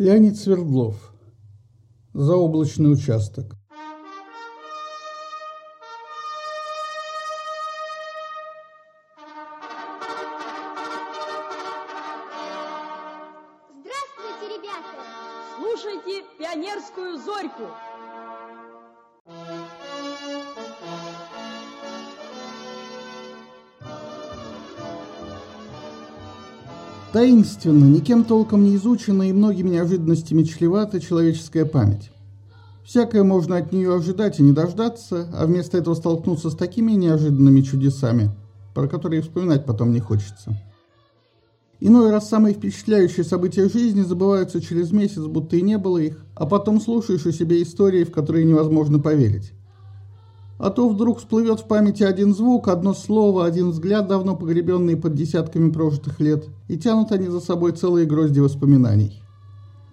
Леонид Свердлов. Заоблачный участок. Таинственно, никем толком не изучена и многими неожиданностями чревата человеческая память. Всякое можно от нее ожидать и не дождаться, а вместо этого столкнуться с такими неожиданными чудесами, про которые вспоминать потом не хочется. Иной раз самые впечатляющие события жизни забываются через месяц, будто и не было их, а потом слушаешь о себе истории, в которые невозможно поверить. А то вдруг всплывет в памяти один звук, одно слово, один взгляд, давно погребенный под десятками прожитых лет, и тянут они за собой целые грозди воспоминаний.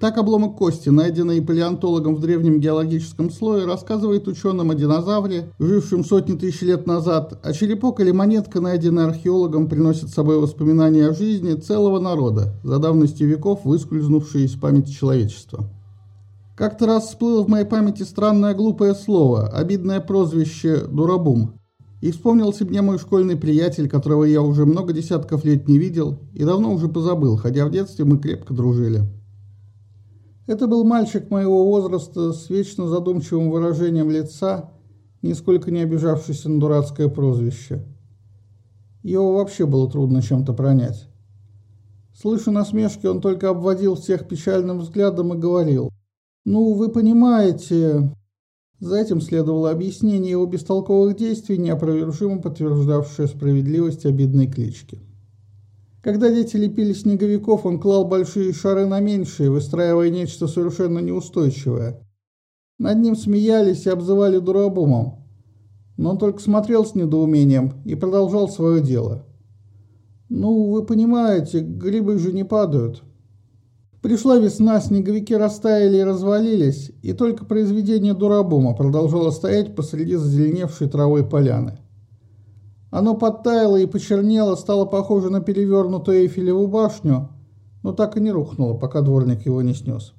Так обломок кости, найденный палеонтологом в древнем геологическом слое, рассказывает ученым о динозавре, жившем сотни тысяч лет назад, а черепок или монетка, найденная археологом, приносит с собой воспоминания о жизни целого народа, за давностью веков выскользнувшие из памяти человечества. Как-то раз всплыло в моей памяти странное глупое слово, обидное прозвище «дурабум». И вспомнился мне мой школьный приятель, которого я уже много десятков лет не видел и давно уже позабыл, хотя в детстве мы крепко дружили. Это был мальчик моего возраста с вечно задумчивым выражением лица, нисколько не обижавшийся на дурацкое прозвище. Его вообще было трудно чем-то пронять. Слыша насмешки, он только обводил всех печальным взглядом и говорил – ну, вы понимаете... За этим следовало объяснение его бестолковых действий, неопровержимо подтверждавшее справедливость обидной клички. Когда дети лепили снеговиков, он клал большие шары на меньшие, выстраивая нечто совершенно неустойчивое. Над ним смеялись и обзывали дурабумом. Но он только смотрел с недоумением и продолжал свое дело. «Ну, вы понимаете, грибы же не падают». Пришла весна, снеговики растаяли и развалились, и только произведение Дурабума продолжало стоять посреди зазеленевшей травой поляны. Оно подтаяло и почернело, стало похоже на перевернутую Эйфелеву башню, но так и не рухнуло, пока дворник его не снес.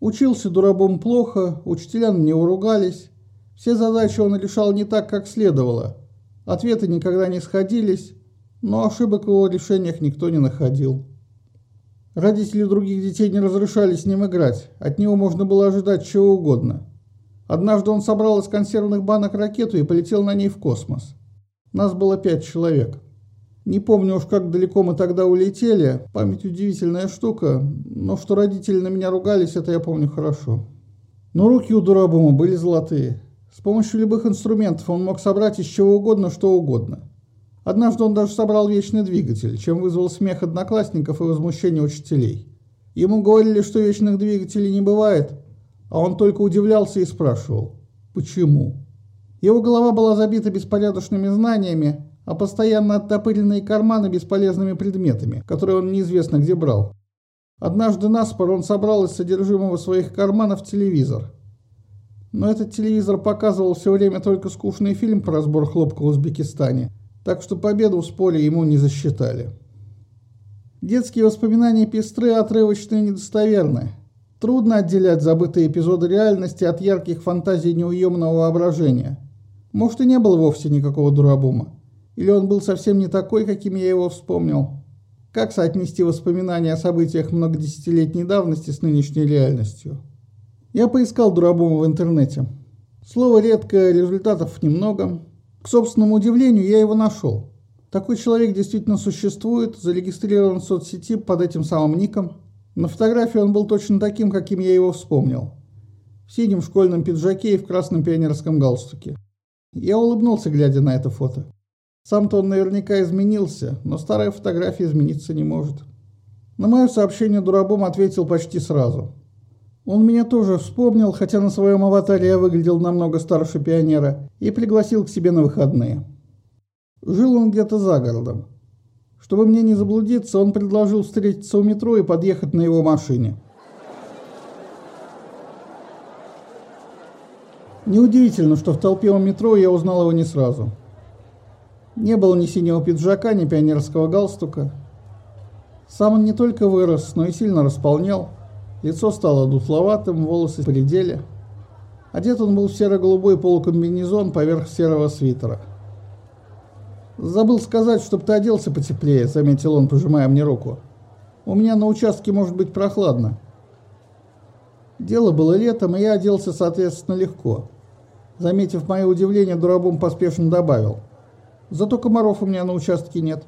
Учился Дурабум плохо, учителя на него ругались, все задачи он решал не так, как следовало, ответы никогда не сходились, но ошибок в его решениях никто не находил. Родители других детей не разрешали с ним играть, от него можно было ожидать чего угодно. Однажды он собрал из консервных банок ракету и полетел на ней в космос. Нас было пять человек. Не помню уж, как далеко мы тогда улетели, память удивительная штука, но что родители на меня ругались, это я помню хорошо. Но руки у Дурабума были золотые. С помощью любых инструментов он мог собрать из чего угодно, что угодно. Однажды он даже собрал вечный двигатель, чем вызвал смех одноклассников и возмущение учителей. Ему говорили, что вечных двигателей не бывает, а он только удивлялся и спрашивал «Почему?». Его голова была забита беспорядочными знаниями, а постоянно оттопыренные карманы бесполезными предметами, которые он неизвестно где брал. Однажды наспор он собрал из содержимого своих карманов телевизор. Но этот телевизор показывал все время только скучный фильм про разбор хлопка в Узбекистане – так что победу в споре ему не засчитали. Детские воспоминания пестры, отрывочные и недостоверны. Трудно отделять забытые эпизоды реальности от ярких фантазий неуемного воображения. Может, и не было вовсе никакого дурабума. Или он был совсем не такой, каким я его вспомнил. Как соотнести воспоминания о событиях многодесятилетней давности с нынешней реальностью? Я поискал дурабума в интернете. Слово редкое, результатов немного. К собственному удивлению, я его нашел. Такой человек действительно существует, зарегистрирован в соцсети под этим самым ником. На фотографии он был точно таким, каким я его вспомнил. В синем школьном пиджаке и в красном пионерском галстуке. Я улыбнулся, глядя на это фото. Сам-то он наверняка изменился, но старая фотография измениться не может. На мое сообщение Дурабом ответил почти сразу. Он меня тоже вспомнил, хотя на своем аватаре я выглядел намного старше пионера, и пригласил к себе на выходные. Жил он где-то за городом. Чтобы мне не заблудиться, он предложил встретиться у метро и подъехать на его машине. Неудивительно, что в толпе у метро я узнал его не сразу. Не было ни синего пиджака, ни пионерского галстука. Сам он не только вырос, но и сильно располнел – Лицо стало дутловатым, волосы пределе. Одет он был в серо-голубой полукомбинезон поверх серого свитера. «Забыл сказать, чтоб ты оделся потеплее», — заметил он, пожимая мне руку. «У меня на участке может быть прохладно». Дело было летом, и я оделся, соответственно, легко. Заметив мое удивление, Дурабум поспешно добавил. «Зато комаров у меня на участке нет».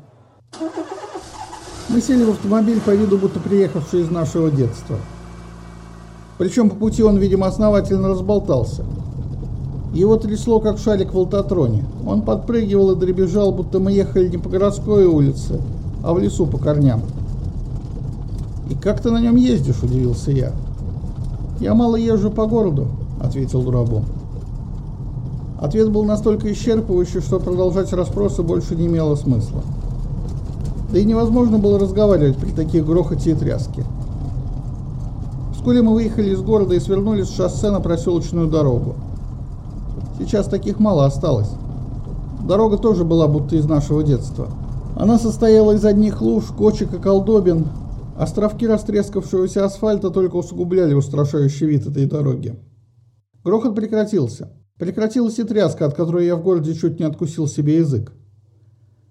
Мы сели в автомобиль по виду, будто приехавший из нашего детства. Причем по пути он, видимо, основательно разболтался. Его трясло, как шарик в Алтатроне. Он подпрыгивал и дребезжал, будто мы ехали не по городской улице, а в лесу по корням. «И как ты на нем ездишь?» – удивился я. «Я мало езжу по городу», – ответил Дурабом. Ответ был настолько исчерпывающий, что продолжать расспросы больше не имело смысла. Да и невозможно было разговаривать при таких грохоте и тряске. Вскоре мы выехали из города и свернули с шоссе на проселочную дорогу. Сейчас таких мало осталось. Дорога тоже была будто из нашего детства. Она состояла из одних луж, кочек и колдобин. Островки растрескавшегося асфальта только усугубляли устрашающий вид этой дороги. Грохот прекратился. Прекратилась и тряска, от которой я в городе чуть не откусил себе язык.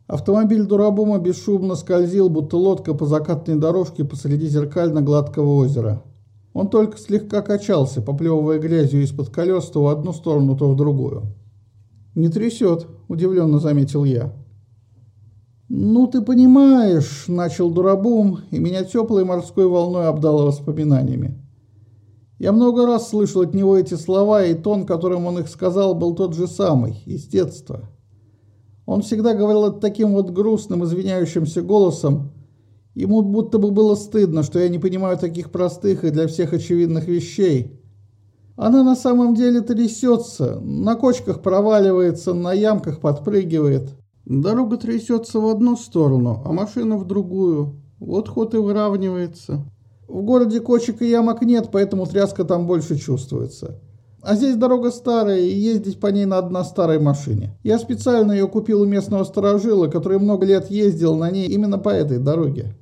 Автомобиль Дурабума бесшумно скользил, будто лодка по закатной дорожке посреди зеркально-гладкого озера. Он только слегка качался, поплевывая грязью из-под колес то в одну сторону, то в другую. «Не трясет», — удивленно заметил я. «Ну, ты понимаешь», — начал Дурабум, и меня теплой морской волной обдало воспоминаниями. Я много раз слышал от него эти слова, и тон, которым он их сказал, был тот же самый, из детства. Он всегда говорил это таким вот грустным, извиняющимся голосом, Ему будто бы было стыдно, что я не понимаю таких простых и для всех очевидных вещей. Она на самом деле трясется, на кочках проваливается, на ямках подпрыгивает. Дорога трясется в одну сторону, а машина в другую. Вот ход и выравнивается. В городе кочек и ямок нет, поэтому тряска там больше чувствуется. А здесь дорога старая, и ездить по ней надо на старой машине. Я специально ее купил у местного сторожила, который много лет ездил на ней именно по этой дороге.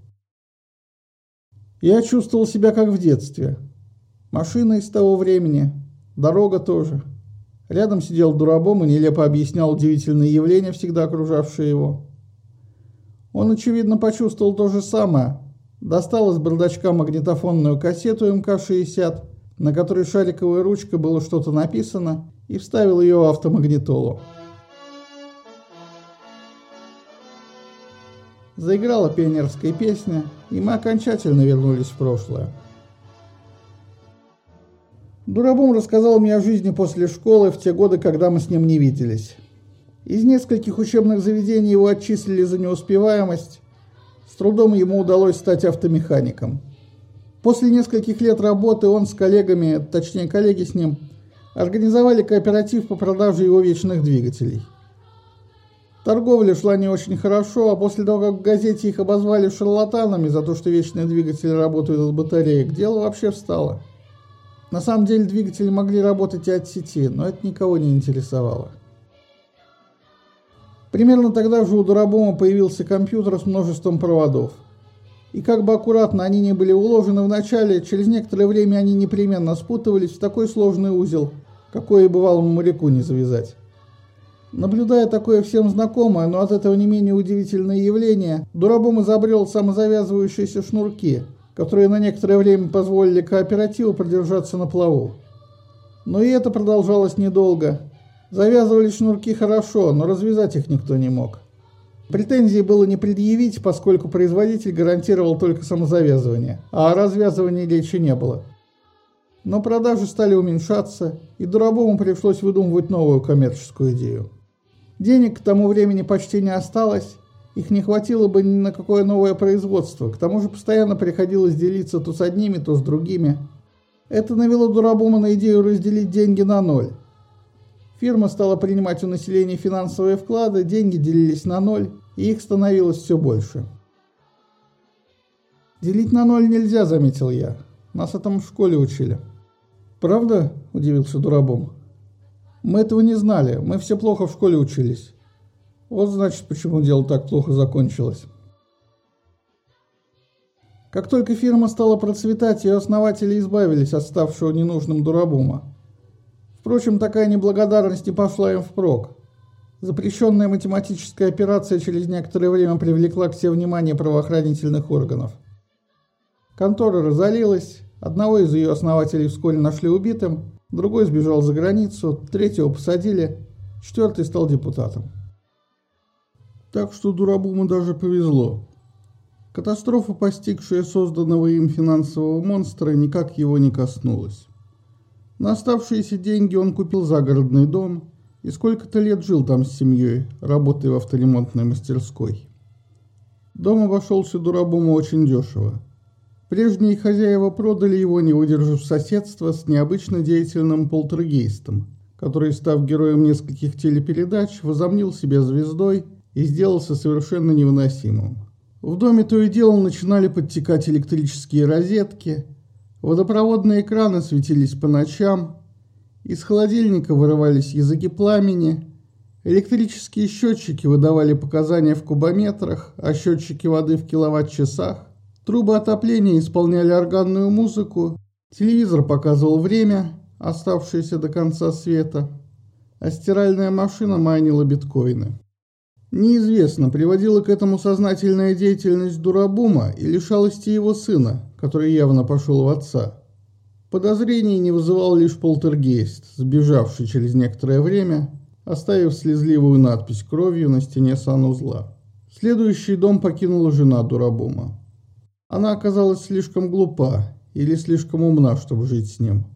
Я чувствовал себя как в детстве. Машина из того времени, дорога тоже. Рядом сидел дурабом и нелепо объяснял удивительные явления, всегда окружавшие его. Он, очевидно, почувствовал то же самое. Достал из бардачка магнитофонную кассету МК-60, на которой шариковой ручкой было что-то написано, и вставил ее в автомагнитолу. Заиграла пионерская песня, и мы окончательно вернулись в прошлое. Дурабум рассказал мне о жизни после школы в те годы, когда мы с ним не виделись. Из нескольких учебных заведений его отчислили за неуспеваемость. С трудом ему удалось стать автомехаником. После нескольких лет работы он с коллегами, точнее коллеги с ним, организовали кооператив по продаже его вечных двигателей – Торговля шла не очень хорошо, а после того, как в газете их обозвали шарлатанами за то, что вечные двигатели работают от батареек, дело вообще встало. На самом деле двигатели могли работать и от сети, но это никого не интересовало. Примерно тогда же у Дурабома появился компьютер с множеством проводов. И как бы аккуратно они не были уложены в начале, через некоторое время они непременно спутывались в такой сложный узел, какой и бывалому моряку не завязать. Наблюдая такое всем знакомое, но от этого не менее удивительное явление, Дурабом изобрел самозавязывающиеся шнурки, которые на некоторое время позволили кооперативу продержаться на плаву. Но и это продолжалось недолго. Завязывали шнурки хорошо, но развязать их никто не мог. Претензий было не предъявить, поскольку производитель гарантировал только самозавязывание, а о развязывании речи не было. Но продажи стали уменьшаться, и Дурабому пришлось выдумывать новую коммерческую идею. Денег к тому времени почти не осталось, их не хватило бы ни на какое новое производство, к тому же постоянно приходилось делиться то с одними, то с другими. Это навело Дурабума на идею разделить деньги на ноль. Фирма стала принимать у населения финансовые вклады, деньги делились на ноль, и их становилось все больше. «Делить на ноль нельзя», — заметил я. «Нас этому в школе учили». «Правда?» – удивился Дурабом. Мы этого не знали, мы все плохо в школе учились. Вот значит, почему дело так плохо закончилось. Как только фирма стала процветать, ее основатели избавились от ставшего ненужным Дурабума. Впрочем, такая неблагодарность не пошла им впрок. Запрещенная математическая операция через некоторое время привлекла к себе внимание правоохранительных органов. Контора разорилась, одного из ее основателей вскоре нашли убитым, другой сбежал за границу, третьего посадили, четвертый стал депутатом. Так что Дурабуму даже повезло. Катастрофа, постигшая созданного им финансового монстра, никак его не коснулась. На оставшиеся деньги он купил загородный дом и сколько-то лет жил там с семьей, работая в авторемонтной мастерской. Дом обошелся Дурабуму очень дешево. Прежние хозяева продали его, не выдержав соседства с необычно деятельным полтергейстом, который, став героем нескольких телепередач, возомнил себя звездой и сделался совершенно невыносимым. В доме то и дело начинали подтекать электрические розетки, водопроводные экраны светились по ночам, из холодильника вырывались языки пламени, электрические счетчики выдавали показания в кубометрах, а счетчики воды в киловатт-часах, трубы отопления исполняли органную музыку, телевизор показывал время, оставшееся до конца света, а стиральная машина майнила биткоины. Неизвестно, приводила к этому сознательная деятельность Дурабума или шалости его сына, который явно пошел в отца. Подозрений не вызывал лишь полтергейст, сбежавший через некоторое время, оставив слезливую надпись кровью на стене санузла. Следующий дом покинула жена Дурабума. Она оказалась слишком глупа или слишком умна, чтобы жить с ним.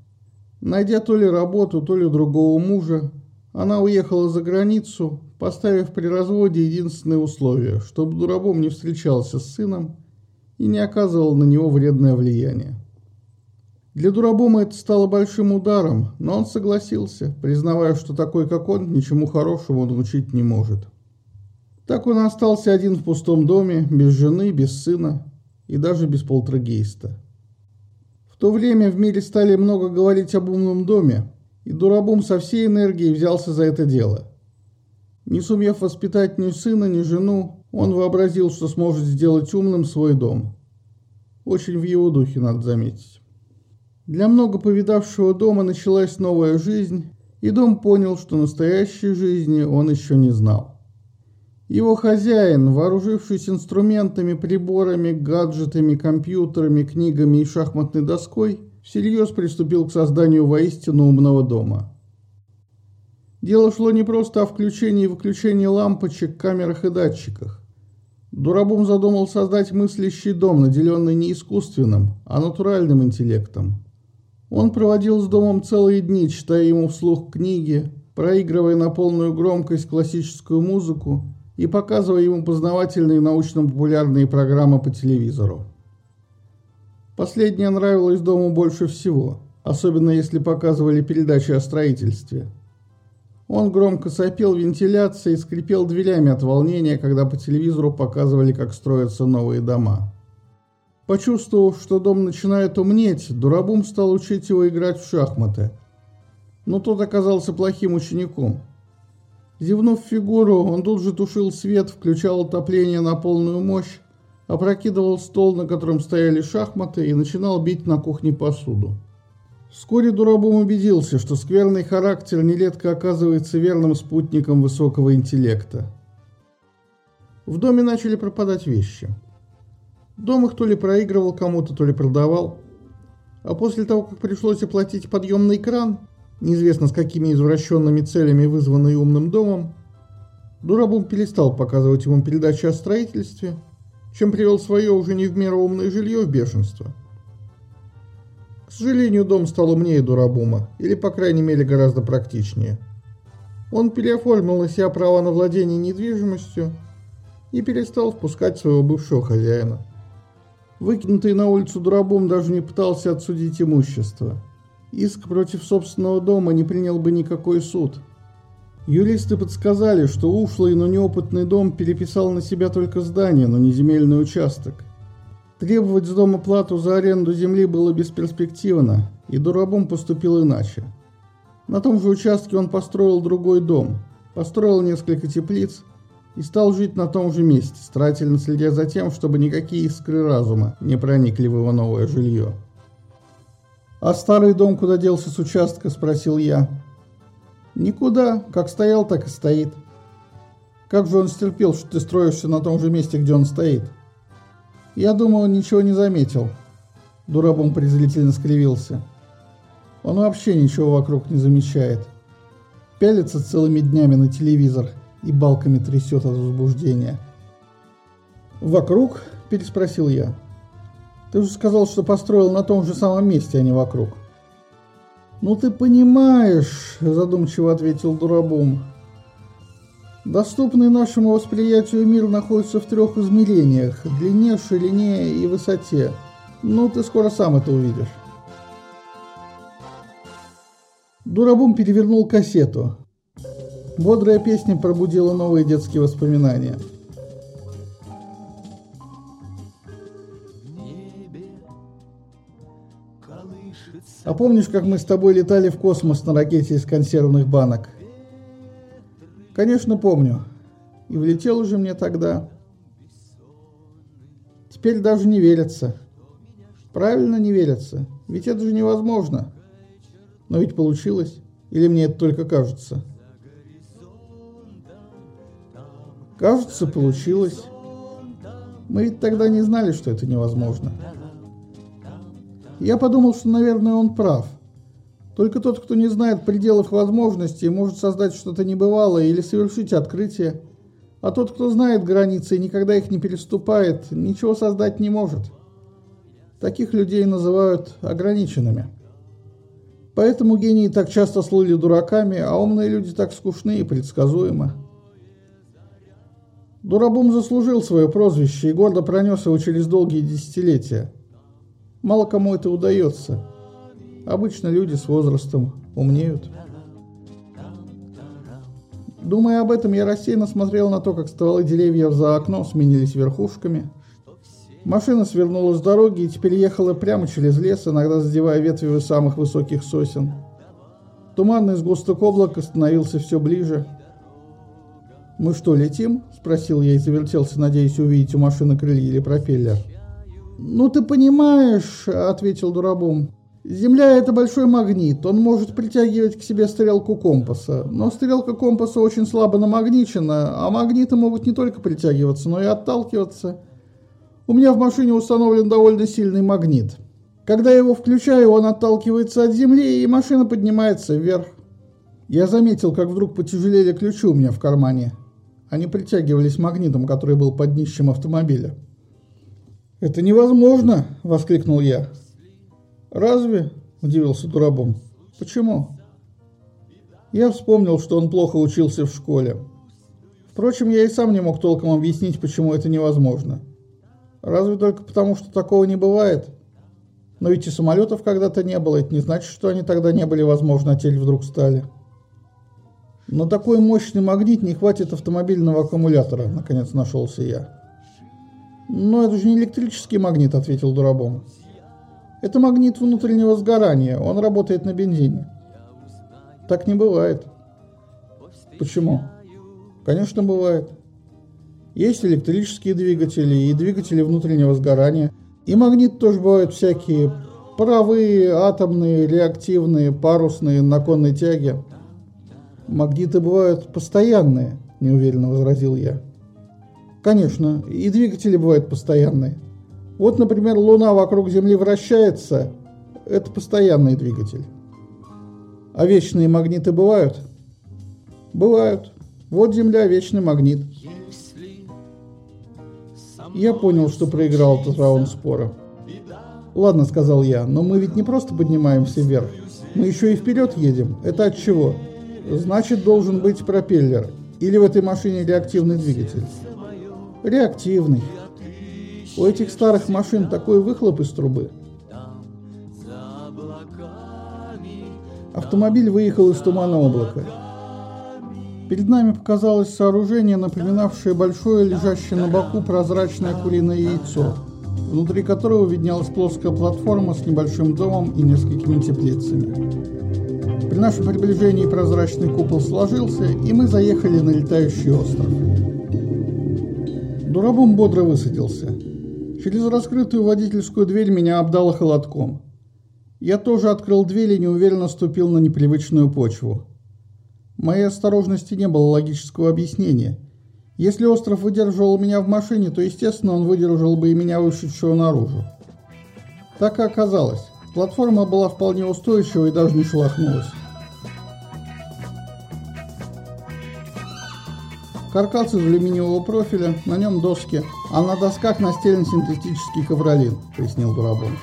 Найдя то ли работу, то ли другого мужа, она уехала за границу, поставив при разводе единственное условие, чтобы Дурабом не встречался с сыном и не оказывал на него вредное влияние. Для Дурабома это стало большим ударом, но он согласился, признавая, что такой, как он, ничему хорошему научить не может. Так он остался один в пустом доме, без жены, без сына и даже без полтергейста. В то время в мире стали много говорить об умном доме, и Дурабум со всей энергией взялся за это дело. Не сумев воспитать ни сына, ни жену, он вообразил, что сможет сделать умным свой дом. Очень в его духе, надо заметить. Для много повидавшего дома началась новая жизнь, и дом понял, что настоящей жизни он еще не знал. Его хозяин, вооружившись инструментами, приборами, гаджетами, компьютерами, книгами и шахматной доской, всерьез приступил к созданию воистину умного дома. Дело шло не просто о включении и выключении лампочек, камерах и датчиках. Дурабум задумал создать мыслящий дом, наделенный не искусственным, а натуральным интеллектом. Он проводил с домом целые дни, читая ему вслух книги, проигрывая на полную громкость классическую музыку и показывая ему познавательные научно-популярные программы по телевизору. Последнее нравилось дому больше всего, особенно если показывали передачи о строительстве. Он громко сопел вентиляцией и скрипел дверями от волнения, когда по телевизору показывали, как строятся новые дома. Почувствовав, что дом начинает умнеть, Дурабум стал учить его играть в шахматы. Но тот оказался плохим учеником. Зевнув фигуру, он тут же тушил свет, включал отопление на полную мощь, опрокидывал стол, на котором стояли шахматы, и начинал бить на кухне посуду. Вскоре Дурабум убедился, что скверный характер нередко оказывается верным спутником высокого интеллекта. В доме начали пропадать вещи. Дом их то ли проигрывал кому-то, то ли продавал. А после того, как пришлось оплатить подъемный кран, неизвестно с какими извращенными целями, вызванный умным домом, Дурабум перестал показывать ему передачи о строительстве – чем привел свое уже не в меру умное жилье в бешенство. К сожалению, дом стал умнее Дурабума, или, по крайней мере, гораздо практичнее. Он переоформил на себя право на владение недвижимостью и перестал впускать своего бывшего хозяина. Выкинутый на улицу Дурабум даже не пытался отсудить имущество. Иск против собственного дома не принял бы никакой суд – Юристы подсказали, что ушлый, но неопытный дом переписал на себя только здание, но не земельный участок. Требовать с дома плату за аренду земли было бесперспективно, и Дурабом поступил иначе. На том же участке он построил другой дом, построил несколько теплиц и стал жить на том же месте, старательно следя за тем, чтобы никакие искры разума не проникли в его новое жилье. «А старый дом куда делся с участка?» – спросил я. «Никуда. Как стоял, так и стоит». «Как же он стерпел, что ты строишься на том же месте, где он стоит?» «Я думал, он ничего не заметил». Дурабом презрительно скривился. «Он вообще ничего вокруг не замечает. Пялится целыми днями на телевизор и балками трясет от возбуждения». «Вокруг?» – переспросил я. Ты же сказал, что построил на том же самом месте, а не вокруг. Ну ты понимаешь, задумчиво ответил Дурабум. Доступный нашему восприятию мир находится в трех измерениях – длине, ширине и высоте. Ну, ты скоро сам это увидишь. Дурабум перевернул кассету. Бодрая песня пробудила новые детские воспоминания – А помнишь, как мы с тобой летали в космос на ракете из консервных банок? Конечно, помню. И влетел уже мне тогда. Теперь даже не верится. Правильно не верится. Ведь это же невозможно. Но ведь получилось. Или мне это только кажется? Кажется, получилось. Мы ведь тогда не знали, что это невозможно. Я подумал, что, наверное, он прав. Только тот, кто не знает пределов возможностей, может создать что-то небывалое или совершить открытие. А тот, кто знает границы и никогда их не переступает, ничего создать не может. Таких людей называют ограниченными. Поэтому гении так часто слыли дураками, а умные люди так скучны и предсказуемы. Дурабум заслужил свое прозвище и гордо пронес его через долгие десятилетия – Мало кому это удается. Обычно люди с возрастом умнеют. Думая об этом, я рассеянно смотрел на то, как стволы деревьев за окном сменились верхушками. Машина свернула с дороги и теперь ехала прямо через лес, иногда задевая ветви самых высоких сосен. Туманный сгусток облака становился все ближе. «Мы что, летим?» – спросил я и завертелся, надеясь увидеть у машины крылья или пропеллер. «Ну ты понимаешь», — ответил Дурабум, — «Земля — это большой магнит, он может притягивать к себе стрелку компаса, но стрелка компаса очень слабо намагничена, а магниты могут не только притягиваться, но и отталкиваться. У меня в машине установлен довольно сильный магнит. Когда я его включаю, он отталкивается от земли, и машина поднимается вверх. Я заметил, как вдруг потяжелели ключи у меня в кармане. Они притягивались магнитом, который был под днищем автомобиля. «Это невозможно!» – воскликнул я. «Разве?» – удивился Дурабом. «Почему?» Я вспомнил, что он плохо учился в школе. Впрочем, я и сам не мог толком объяснить, почему это невозможно. Разве только потому, что такого не бывает? Но ведь и самолетов когда-то не было, это не значит, что они тогда не были возможны, а теперь вдруг стали. На такой мощный магнит не хватит автомобильного аккумулятора, наконец нашелся я. «Но это же не электрический магнит», — ответил Дурабом. «Это магнит внутреннего сгорания, он работает на бензине». «Так не бывает». «Почему?» «Конечно, бывает. Есть электрические двигатели и двигатели внутреннего сгорания. И магнит тоже бывают всякие паровые, атомные, реактивные, парусные, на конной. Магниты бывают постоянные, неуверенно возразил я. Конечно, и двигатели бывают постоянные. Вот, например, Луна вокруг Земли вращается, это постоянный двигатель. А вечные магниты бывают? Бывают. Вот Земля – вечный магнит. Я понял, что проиграл этот раунд спора. Ладно, сказал я, но мы ведь не просто поднимаемся вверх. Мы еще и вперед едем. Это от чего? Значит, должен быть пропеллер. Или в этой машине реактивный двигатель реактивный. У этих старых машин такой выхлоп из трубы. Автомобиль выехал из тумана облака. Перед нами показалось сооружение, напоминавшее большое, лежащее на боку прозрачное куриное яйцо, внутри которого виднелась плоская платформа с небольшим домом и несколькими теплицами. При нашем приближении прозрачный купол сложился, и мы заехали на летающий остров. Дурабом бодро высадился. Через раскрытую водительскую дверь меня обдало холодком. Я тоже открыл дверь и неуверенно ступил на непривычную почву. Моей осторожности не было логического объяснения. Если остров выдерживал меня в машине, то, естественно, он выдержал бы и меня, вышедшего наружу. Так и оказалось. Платформа была вполне устойчива и даже не шелохнулась. Каркас из алюминиевого профиля, на нем доски, а на досках настелен синтетический ковролин, пояснил Дурабон.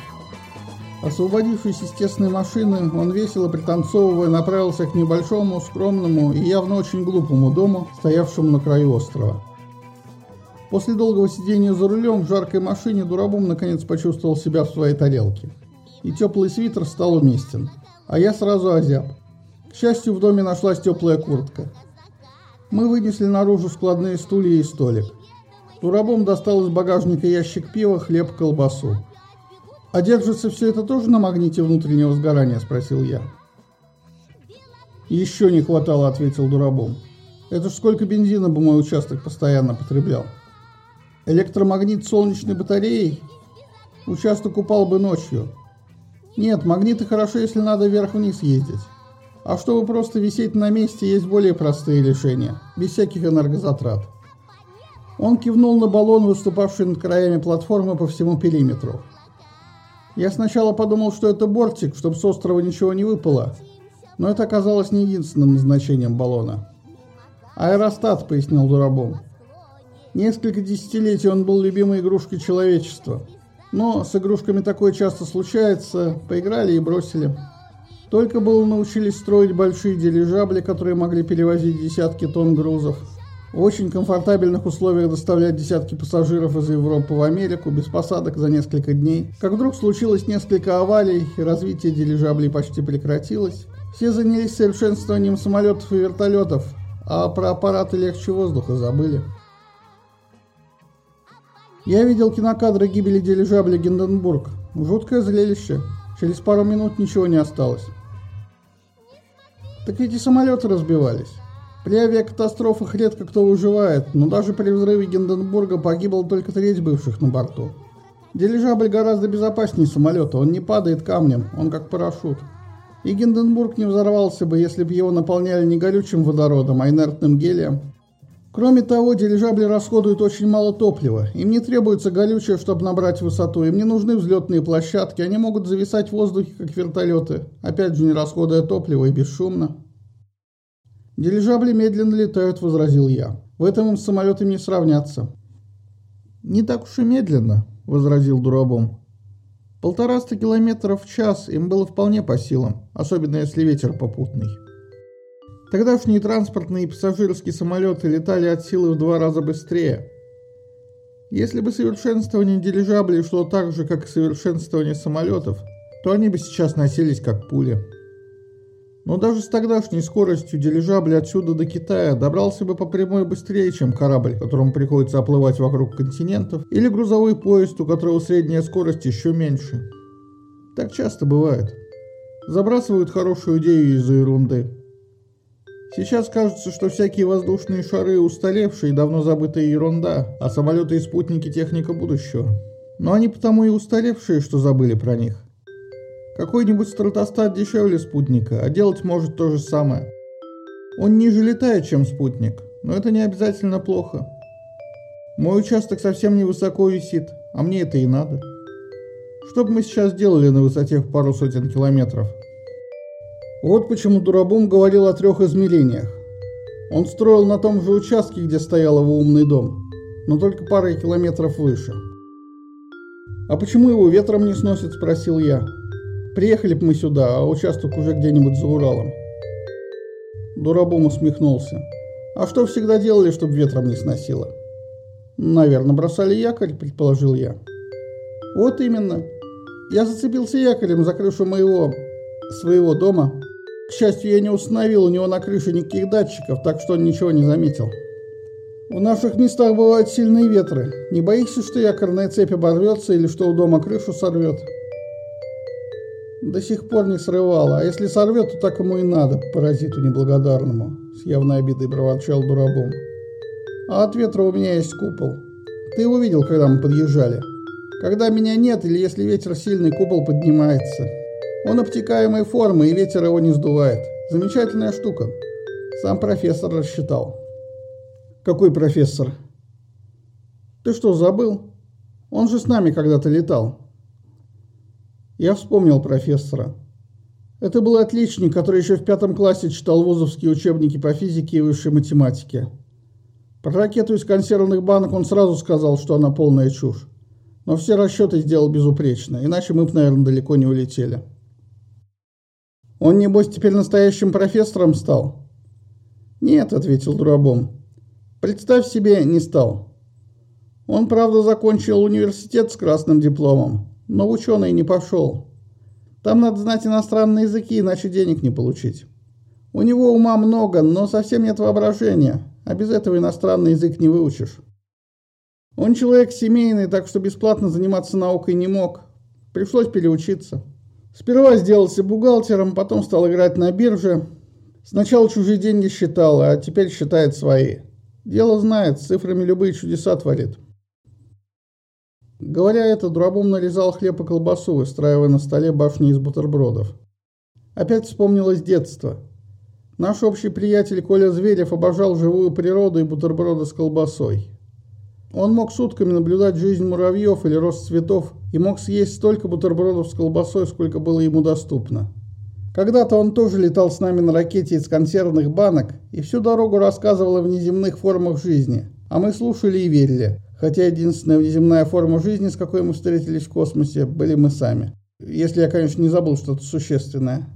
Освободившись из тесной машины, он весело пританцовывая направился к небольшому, скромному и явно очень глупому дому, стоявшему на краю острова. После долгого сидения за рулем в жаркой машине Дурабум наконец почувствовал себя в своей тарелке. И теплый свитер стал уместен. А я сразу озяб. К счастью, в доме нашлась теплая куртка. Мы вынесли наружу складные стулья и столик. Турабом достал из багажника ящик пива, хлеб, колбасу. «А держится все это тоже на магните внутреннего сгорания?» – спросил я. «Еще не хватало», – ответил Дурабом. «Это ж сколько бензина бы мой участок постоянно потреблял. Электромагнит солнечной батареей? Участок упал бы ночью. Нет, магниты хорошо, если надо вверх-вниз ездить. А чтобы просто висеть на месте, есть более простые решения, без всяких энергозатрат. Он кивнул на баллон, выступавший над краями платформы по всему периметру. Я сначала подумал, что это бортик, чтобы с острова ничего не выпало, но это оказалось не единственным назначением баллона. «Аэростат», — пояснил Дурабом. Несколько десятилетий он был любимой игрушкой человечества. Но с игрушками такое часто случается, поиграли и бросили. Только было научились строить большие дирижабли, которые могли перевозить десятки тонн грузов. В очень комфортабельных условиях доставлять десятки пассажиров из Европы в Америку без посадок за несколько дней. Как вдруг случилось несколько аварий, и развитие дирижаблей почти прекратилось. Все занялись совершенствованием самолетов и вертолетов, а про аппараты легче воздуха забыли. Я видел кинокадры гибели дирижабля Гинденбург. Жуткое зрелище. Через пару минут ничего не осталось. Так ведь и самолеты разбивались. При авиакатастрофах редко кто выживает, но даже при взрыве Гинденбурга погибло только треть бывших на борту. Дирижабль гораздо безопаснее самолета, он не падает камнем, он как парашют. И Гинденбург не взорвался бы, если бы его наполняли не горючим водородом, а инертным гелием. Кроме того, дирижабли расходуют очень мало топлива. Им не требуется горючее, чтобы набрать высоту. Им не нужны взлетные площадки. Они могут зависать в воздухе, как вертолеты. Опять же, не расходуя топливо и бесшумно. «Дирижабли медленно летают», — возразил я. «В этом им с самолетами не сравняться». «Не так уж и медленно», — возразил Дурабом. «Полтораста километров в час им было вполне по силам, особенно если ветер попутный». Тогдашние транспортные и пассажирские самолеты летали от силы в два раза быстрее. Если бы совершенствование дирижаблей шло так же, как и совершенствование самолетов, то они бы сейчас носились как пули. Но даже с тогдашней скоростью дирижабль отсюда до Китая добрался бы по прямой быстрее, чем корабль, которому приходится оплывать вокруг континентов, или грузовой поезд, у которого средняя скорость еще меньше. Так часто бывает. Забрасывают хорошую идею из-за ерунды. Сейчас кажется, что всякие воздушные шары устаревшие давно забытая ерунда, а самолеты и спутники техника будущего. Но они потому и устаревшие, что забыли про них. Какой-нибудь стратостат дешевле спутника, а делать может то же самое. Он ниже летает, чем спутник, но это не обязательно плохо. Мой участок совсем невысоко висит, а мне это и надо. Что бы мы сейчас делали на высоте в пару сотен километров? Вот почему Дурабум говорил о трех измерениях. Он строил на том же участке, где стоял его умный дом, но только парой километров выше. «А почему его ветром не сносит?» – спросил я. Приехали бы мы сюда, а участок уже где-нибудь за Уралом. Дурабум усмехнулся. А что всегда делали, чтобы ветром не сносило? Наверное, бросали якорь, предположил я. Вот именно. Я зацепился якорем за крышу моего... своего дома. К счастью, я не установил у него на крыше никаких датчиков, так что он ничего не заметил. В наших местах бывают сильные ветры. Не боишься, что якорная цепь оборвется или что у дома крышу сорвет? До сих пор не срывала, а если сорвет, то так ему и надо, паразиту неблагодарному, с явной обидой проворчал Дурабум. А от ветра у меня есть купол. Ты его видел, когда мы подъезжали. Когда меня нет или если ветер сильный, купол поднимается. Он обтекаемой формы, и ветер его не сдувает. Замечательная штука. Сам профессор рассчитал. Какой профессор? Ты что, забыл? Он же с нами когда-то летал. Я вспомнил профессора. Это был отличник, который еще в пятом классе читал вузовские учебники по физике и высшей математике. Про ракету из консервных банок он сразу сказал, что она полная чушь. Но все расчеты сделал безупречно, иначе мы бы, наверное, далеко не улетели. Он, небось, теперь настоящим профессором стал? Нет, ответил Дурабом. Представь себе, не стал. Он, правда, закончил университет с красным дипломом, но в ученый не пошел. Там надо знать иностранные языки, иначе денег не получить. У него ума много, но совсем нет воображения, а без этого иностранный язык не выучишь. Он человек семейный, так что бесплатно заниматься наукой не мог. Пришлось переучиться. Сперва сделался бухгалтером, потом стал играть на бирже. Сначала чужие деньги считал, а теперь считает свои. Дело знает, с цифрами любые чудеса творит. Говоря это, Дурабом нарезал хлеб и колбасу, выстраивая на столе башни из бутербродов. Опять вспомнилось детство. Наш общий приятель Коля Зверев обожал живую природу и бутерброды с колбасой. Он мог сутками наблюдать жизнь муравьев или рост цветов и мог съесть столько бутербродов с колбасой, сколько было ему доступно. Когда-то он тоже летал с нами на ракете из консервных банок и всю дорогу рассказывал о внеземных формах жизни, а мы слушали и верили, Хотя единственная внеземная форма жизни, с какой мы встретились в космосе, были мы сами. Если я, конечно, не забыл что-то существенное.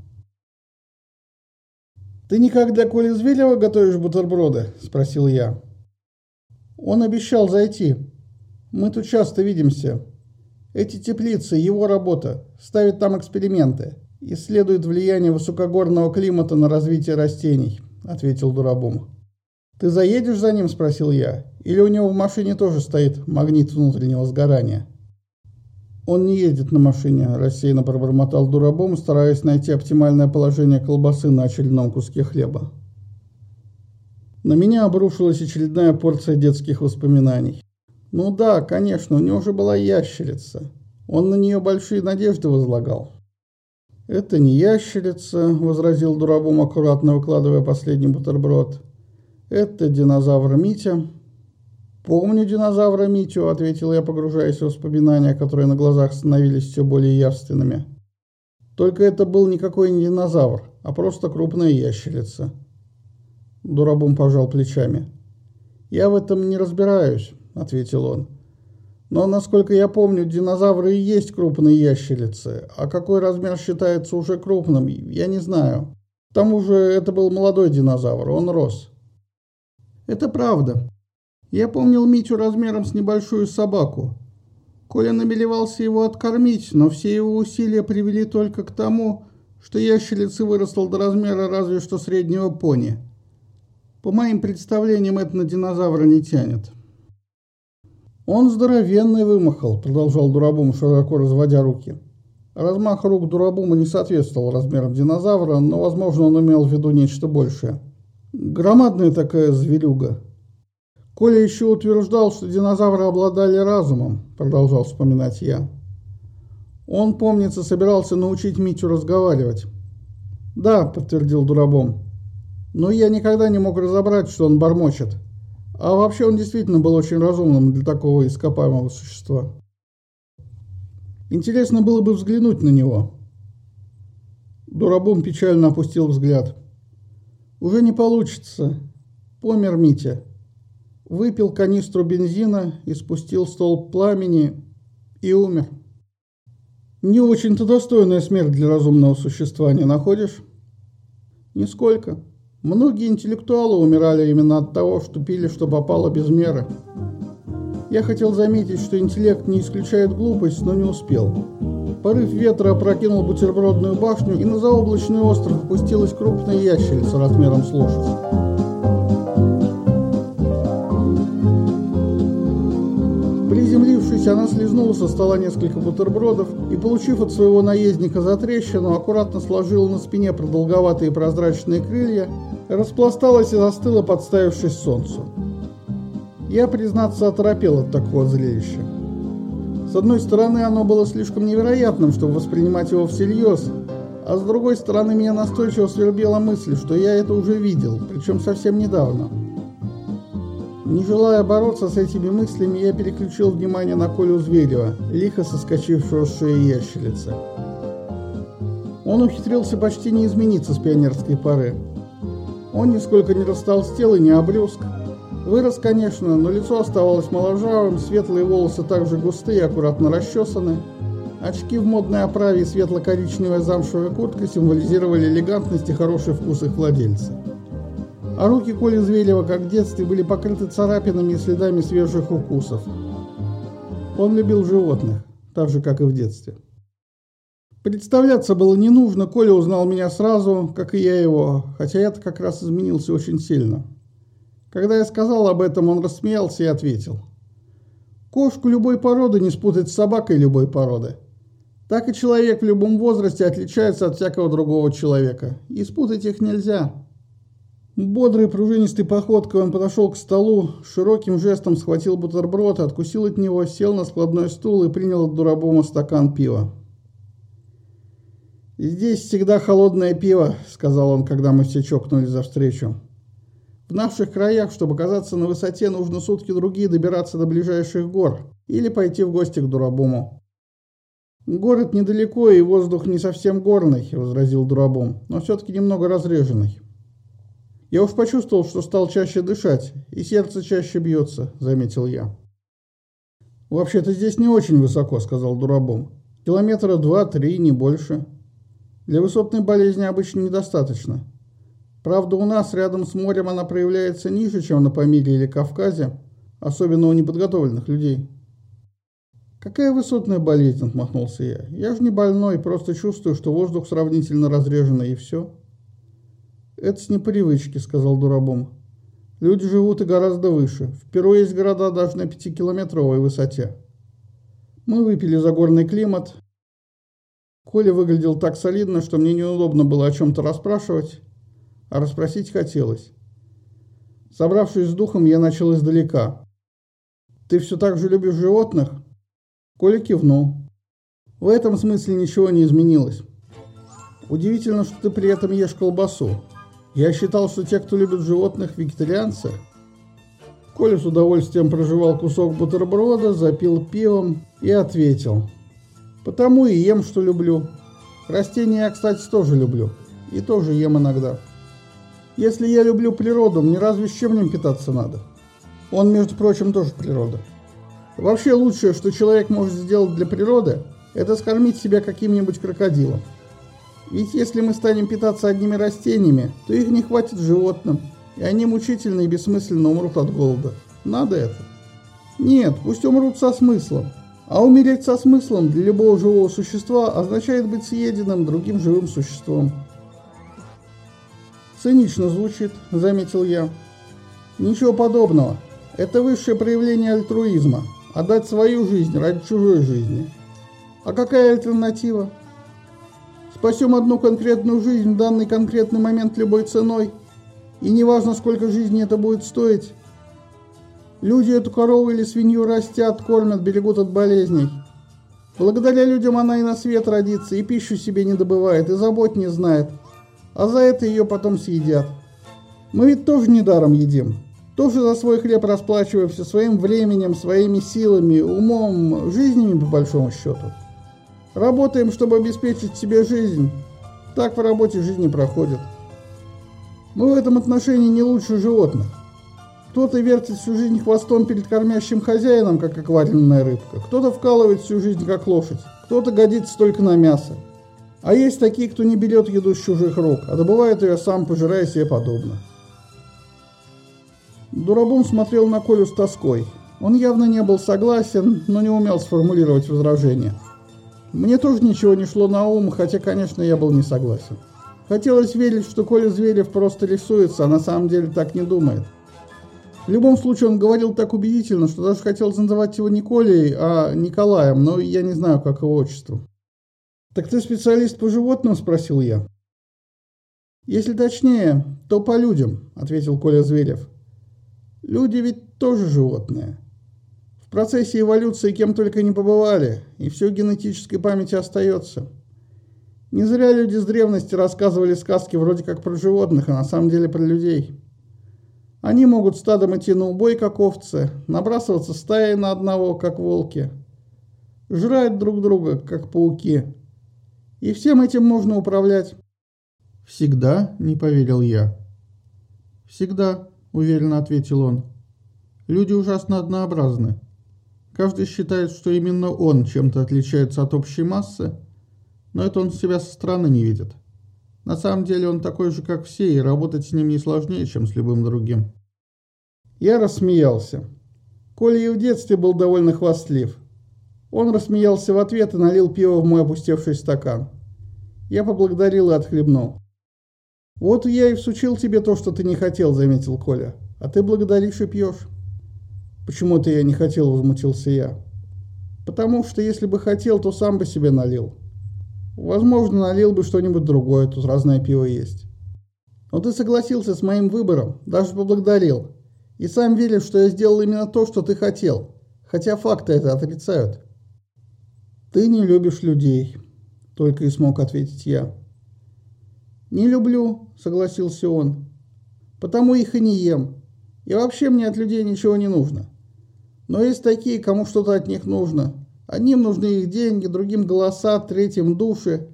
«Ты никак для Коли Зверева готовишь бутерброды?» – спросил я. «Он обещал зайти. Мы тут часто видимся. Эти теплицы – его работа. Ставит там эксперименты. Исследует влияние высокогорного климата на развитие растений», – ответил Дурабум. «Ты заедешь за ним?» – спросил я. «Или у него в машине тоже стоит магнит внутреннего сгорания?» «Он не едет на машине», – рассеянно пробормотал дурабом, стараясь найти оптимальное положение колбасы на очередном куске хлеба. На меня обрушилась очередная порция детских воспоминаний. Ну да, конечно, у него же была ящерица. Он на нее большие надежды возлагал. «Это не ящерица», – возразил Дурабум, аккуратно выкладывая последний бутерброд. «Это динозавр Митя». «Помню динозавра Митю», — ответил я, погружаясь в воспоминания, которые на глазах становились все более явственными. «Только это был никакой не динозавр, а просто крупная ящерица». Дурабум пожал плечами. «Я в этом не разбираюсь», — ответил он. «Но, насколько я помню, динозавры и есть крупные ящерицы, а какой размер считается уже крупным, я не знаю. К тому же это был молодой динозавр, он рос». Это правда. Я помнил Митю размером с небольшую собаку. Коля намеревался его откормить, но все его усилия привели только к тому, что ящерица выросла до размера разве что среднего пони. По моим представлениям, это на динозавра не тянет. «Он здоровенный вымахал», — продолжал Дурабум, широко разводя руки. Размах рук Дурабума не соответствовал размерам динозавра, но, возможно, он имел в виду нечто большее. Громадная такая зверюга. Коля еще утверждал, что динозавры обладали разумом, продолжал вспоминать я. Он, помнится, собирался научить Митю разговаривать. Да, подтвердил Дурабом. Но я никогда не мог разобрать, что он бормочет. А вообще он действительно был очень разумным для такого ископаемого существа. Интересно было бы взглянуть на него. Дурабум печально опустил взгляд. Уже не получится. Помер Митя. Выпил канистру бензина и спустил столб пламени и умер. Не очень-то достойная смерть для разумного существа, не находишь? Нисколько. Многие интеллектуалы умирали именно от того, что пили, что попало без меры. Я хотел заметить, что интеллект не исключает глупость, но не успел. Порыв ветра опрокинул бутербродную башню, и на заоблачный остров опустилась крупная ящерица размером с лошадь. Приземлившись, она слезнула со стола несколько бутербродов и, получив от своего наездника затрещину, аккуратно сложила на спине продолговатые прозрачные крылья, распласталась и застыла, подставившись солнцу. Я, признаться, оторопел от такого зрелища. С одной стороны, оно было слишком невероятным, чтобы воспринимать его всерьез, а с другой стороны, меня настойчиво свербела мысль, что я это уже видел, причем совсем недавно. Не желая бороться с этими мыслями, я переключил внимание на Колю Зверева, лихо соскочившего с шеи ящерицы. Он ухитрился почти не измениться с пионерской поры. Он нисколько не растолстел и не обрюзг. Вырос, конечно, но лицо оставалось моложавым, светлые волосы также густые, аккуратно расчесаны. Очки в модной оправе и светло-коричневая замшевая куртка символизировали элегантность и хороший вкус их владельца. А руки Коли Зверева, как в детстве, были покрыты царапинами и следами свежих укусов. Он любил животных, так же, как и в детстве. Представляться было не нужно, Коля узнал меня сразу, как и я его, хотя я-то как раз изменился очень сильно. Когда я сказал об этом, он рассмеялся и ответил. Кошку любой породы не спутать с собакой любой породы. Так и человек в любом возрасте отличается от всякого другого человека, и спутать их нельзя. Бодрой пружинистой походкой он подошел к столу, широким жестом схватил бутерброд, откусил от него, сел на складной стул и принял от Дурабома стакан пива. «Здесь всегда холодное пиво», — сказал он, когда мы все чокнулись за встречу. «В наших краях, чтобы оказаться на высоте, нужно сутки другие добираться до ближайших гор или пойти в гости к Дурабому». «Город недалеко, и воздух не совсем горный», — возразил Дурабом, «но все-таки немного разреженный». «Я уж почувствовал, что стал чаще дышать, и сердце чаще бьется», — заметил я. «Вообще-то здесь не очень высоко», — сказал Дурабом. «Километра два-три, не больше. Для высотной болезни обычно недостаточно. Правда, у нас рядом с морем она проявляется ниже, чем на Памире или Кавказе, особенно у неподготовленных людей». «Какая высотная болезнь?» – отмахнулся я. «Я же не больной, просто чувствую, что воздух сравнительно разреженный, и все». «Это с непривычки», — сказал Дурабом. «Люди живут и гораздо выше. В Перу есть города даже на пятикилометровой высоте. Мы выпили за горный климат. Коля выглядел так солидно, что мне неудобно было о чем-то расспрашивать, а расспросить хотелось. Собравшись с духом, я начал издалека. «Ты все так же любишь животных?» Коля кивнул. «В этом смысле ничего не изменилось. Удивительно, что ты при этом ешь колбасу. Я считал, что те, кто любит животных, вегетарианцы. Коля с удовольствием проживал кусок бутерброда, запил пивом и ответил. Потому и ем, что люблю. Растения я, кстати, тоже люблю. И тоже ем иногда. Если я люблю природу, мне разве с чем ним питаться надо? Он, между прочим, тоже природа. Вообще лучшее, что человек может сделать для природы, это скормить себя каким-нибудь крокодилом. Ведь если мы станем питаться одними растениями, то их не хватит животным, и они мучительно и бессмысленно умрут от голода. Надо это? Нет, пусть умрут со смыслом. А умереть со смыслом для любого живого существа означает быть съеденным другим живым существом. Цинично звучит, заметил я. Ничего подобного. Это высшее проявление альтруизма. Отдать свою жизнь ради чужой жизни. А какая альтернатива? Спасем одну конкретную жизнь в данный конкретный момент любой ценой. И неважно, сколько жизни это будет стоить. Люди эту корову или свинью растят, кормят, берегут от болезней. Благодаря людям она и на свет родится, и пищу себе не добывает, и забот не знает. А за это ее потом съедят. Мы ведь тоже недаром едим. Тоже за свой хлеб расплачиваемся своим временем, своими силами, умом, жизнями по большому счету. Работаем, чтобы обеспечить себе жизнь. Так в работе жизни проходит. Мы в этом отношении не лучше животных. Кто-то вертит всю жизнь хвостом перед кормящим хозяином, как аквариумная рыбка. Кто-то вкалывает всю жизнь, как лошадь. Кто-то годится только на мясо. А есть такие, кто не берет еду с чужих рук, а добывает ее сам, пожирая себе подобно. Дурабум смотрел на Колю с тоской. Он явно не был согласен, но не умел сформулировать возражение. Мне тоже ничего не шло на ум, хотя, конечно, я был не согласен. Хотелось верить, что Коля Зверев просто рисуется, а на самом деле так не думает. В любом случае, он говорил так убедительно, что даже хотел называть его не Колей, а Николаем, но я не знаю, как его отчество. «Так ты специалист по животным?» – спросил я. «Если точнее, то по людям», – ответил Коля Зверев. Люди ведь тоже животные. В процессе эволюции кем только не побывали, и все генетической памяти остается. Не зря люди с древности рассказывали сказки вроде как про животных, а на самом деле про людей. Они могут стадом идти на убой, как овцы, набрасываться стаей на одного, как волки, жрать друг друга, как пауки. И всем этим можно управлять. «Всегда?» – не поверил я. «Всегда», – уверенно ответил он. «Люди ужасно однообразны. Каждый считает, что именно он чем-то отличается от общей массы, но это он себя со стороны не видит. На самом деле он такой же, как все, и работать с ним не сложнее, чем с любым другим. Я рассмеялся. Коля и в детстве был довольно хвастлив. Он рассмеялся в ответ и налил пиво в мой опустевший стакан. Я поблагодарил и отхлебнул. «Вот я и всучил тебе то, что ты не хотел», — заметил Коля. «А ты благодаришь и пьешь». «Почему-то я не хотел», — возмутился я. «Потому что если бы хотел, то сам бы себе налил. Возможно, налил бы что-нибудь другое, тут разное пиво есть. Но ты согласился с моим выбором, даже поблагодарил. И сам веришь, что я сделал именно то, что ты хотел, хотя факты это отрицают». «Ты не любишь людей», — только и смог ответить я. «Не люблю», — согласился он. «Потому их и не ем. И вообще мне от людей ничего не нужно. Но есть такие, кому что-то от них нужно. Одним нужны их деньги, другим голоса, третьим души.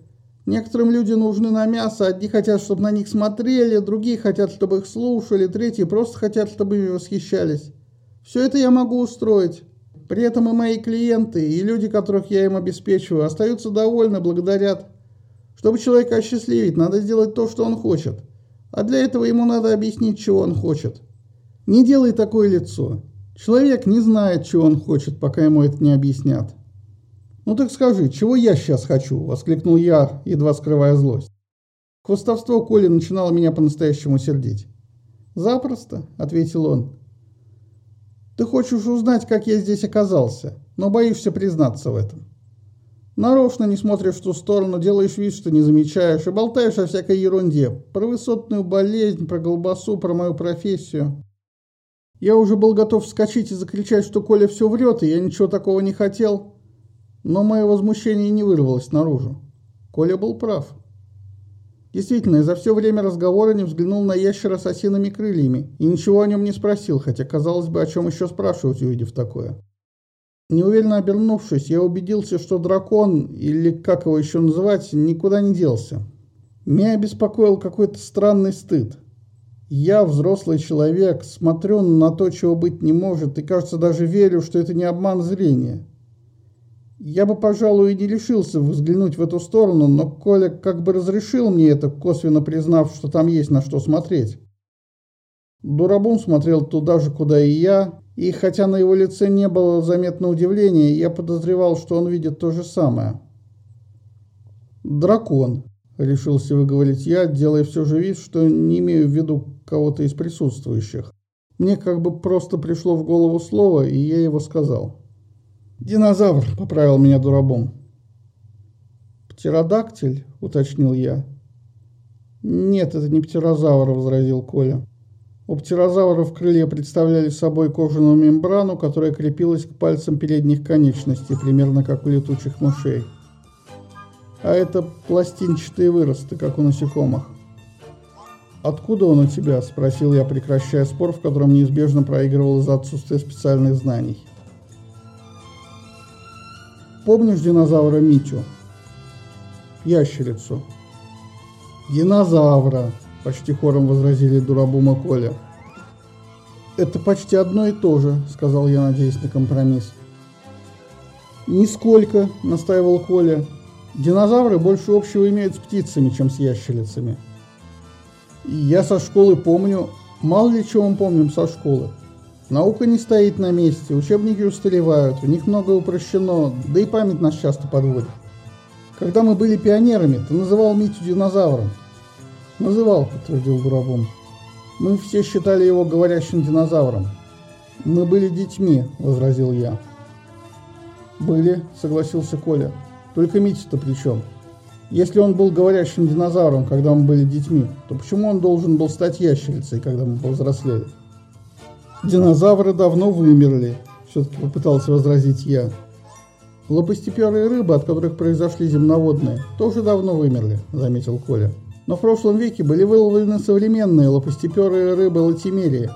Некоторым люди нужны на мясо, одни хотят, чтобы на них смотрели, другие хотят, чтобы их слушали, третьи просто хотят, чтобы ими восхищались. Все это я могу устроить. При этом и мои клиенты, и люди, которых я им обеспечиваю, остаются довольны, благодарят. Чтобы человека осчастливить, надо сделать то, что он хочет. А для этого ему надо объяснить, чего он хочет. Не делай такое лицо. Человек не знает, чего он хочет, пока ему это не объяснят. «Ну так скажи, чего я сейчас хочу?» – воскликнул я, едва скрывая злость. Хвостовство Коли начинало меня по-настоящему сердить. «Запросто», – ответил он. «Ты хочешь узнать, как я здесь оказался, но боишься признаться в этом. Нарочно не смотришь в ту сторону, делаешь вид, что не замечаешь, и болтаешь о всякой ерунде, про высотную болезнь, про голбасу, про мою профессию. Я уже был готов вскочить и закричать, что Коля все врет, и я ничего такого не хотел. Но мое возмущение не вырвалось наружу. Коля был прав. Действительно, я за все время разговора не взглянул на ящера с осиными крыльями и ничего о нем не спросил, хотя, казалось бы, о чем еще спрашивать, увидев такое. Неуверенно обернувшись, я убедился, что дракон, или как его еще называть, никуда не делся. Меня беспокоил какой-то странный стыд. Я, взрослый человек, смотрю на то, чего быть не может, и, кажется, даже верю, что это не обман зрения. Я бы, пожалуй, и не решился взглянуть в эту сторону, но Коля как бы разрешил мне это, косвенно признав, что там есть на что смотреть. Дурабун смотрел туда же, куда и я, и хотя на его лице не было заметно удивления, я подозревал, что он видит то же самое. «Дракон», — решился выговорить я, делая все же вид, что не имею в виду кого-то из присутствующих. Мне как бы просто пришло в голову слово, и я его сказал. «Динозавр», — поправил меня дурабом. «Птеродактиль», — уточнил я. «Нет, это не птерозавр», — возразил Коля. У птерозавров крылья представляли собой кожаную мембрану, которая крепилась к пальцам передних конечностей, примерно как у летучих мышей а это пластинчатые выросты, как у насекомых. «Откуда он у тебя?» – спросил я, прекращая спор, в котором неизбежно проигрывал из-за отсутствия специальных знаний. «Помнишь динозавра Митю?» «Ящерицу». «Динозавра!» – почти хором возразили Дурабума Коля. «Это почти одно и то же», – сказал я, надеясь на компромисс. «Нисколько», – настаивал Коля. Динозавры больше общего имеют с птицами, чем с ящерицами. Я со школы помню, мало ли чего мы помним со школы. Наука не стоит на месте, учебники устаревают, у них многое упрощено, да и память нас часто подводит. Когда мы были пионерами, ты называл Митю динозавром. Называл, подтвердил Гурабун. Мы все считали его говорящим динозавром. Мы были детьми, возразил я. Были, согласился Коля. Только Митя-то при чем? Если он был говорящим динозавром, когда мы были детьми, то почему он должен был стать ящерицей, когда мы повзрослели? Динозавры давно вымерли, все-таки попытался возразить я. Лопастеперые рыбы, от которых произошли земноводные, тоже давно вымерли, заметил Коля. Но в прошлом веке были выловлены современные лопастеперые рыбы латимерии.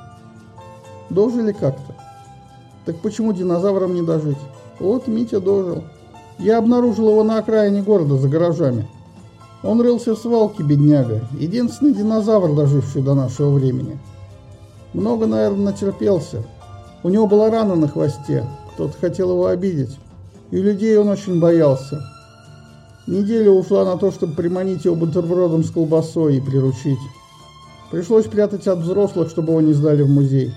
Дожили как-то. Так почему динозаврам не дожить? Вот Митя дожил. Я обнаружил его на окраине города за гаражами. Он рылся в свалке, бедняга. Единственный динозавр, доживший до нашего времени. Много, наверное, натерпелся. У него была рана на хвосте. Кто-то хотел его обидеть. И людей он очень боялся. Неделя ушла на то, чтобы приманить его бутербродом с колбасой и приручить. Пришлось прятать от взрослых, чтобы его не сдали в музей.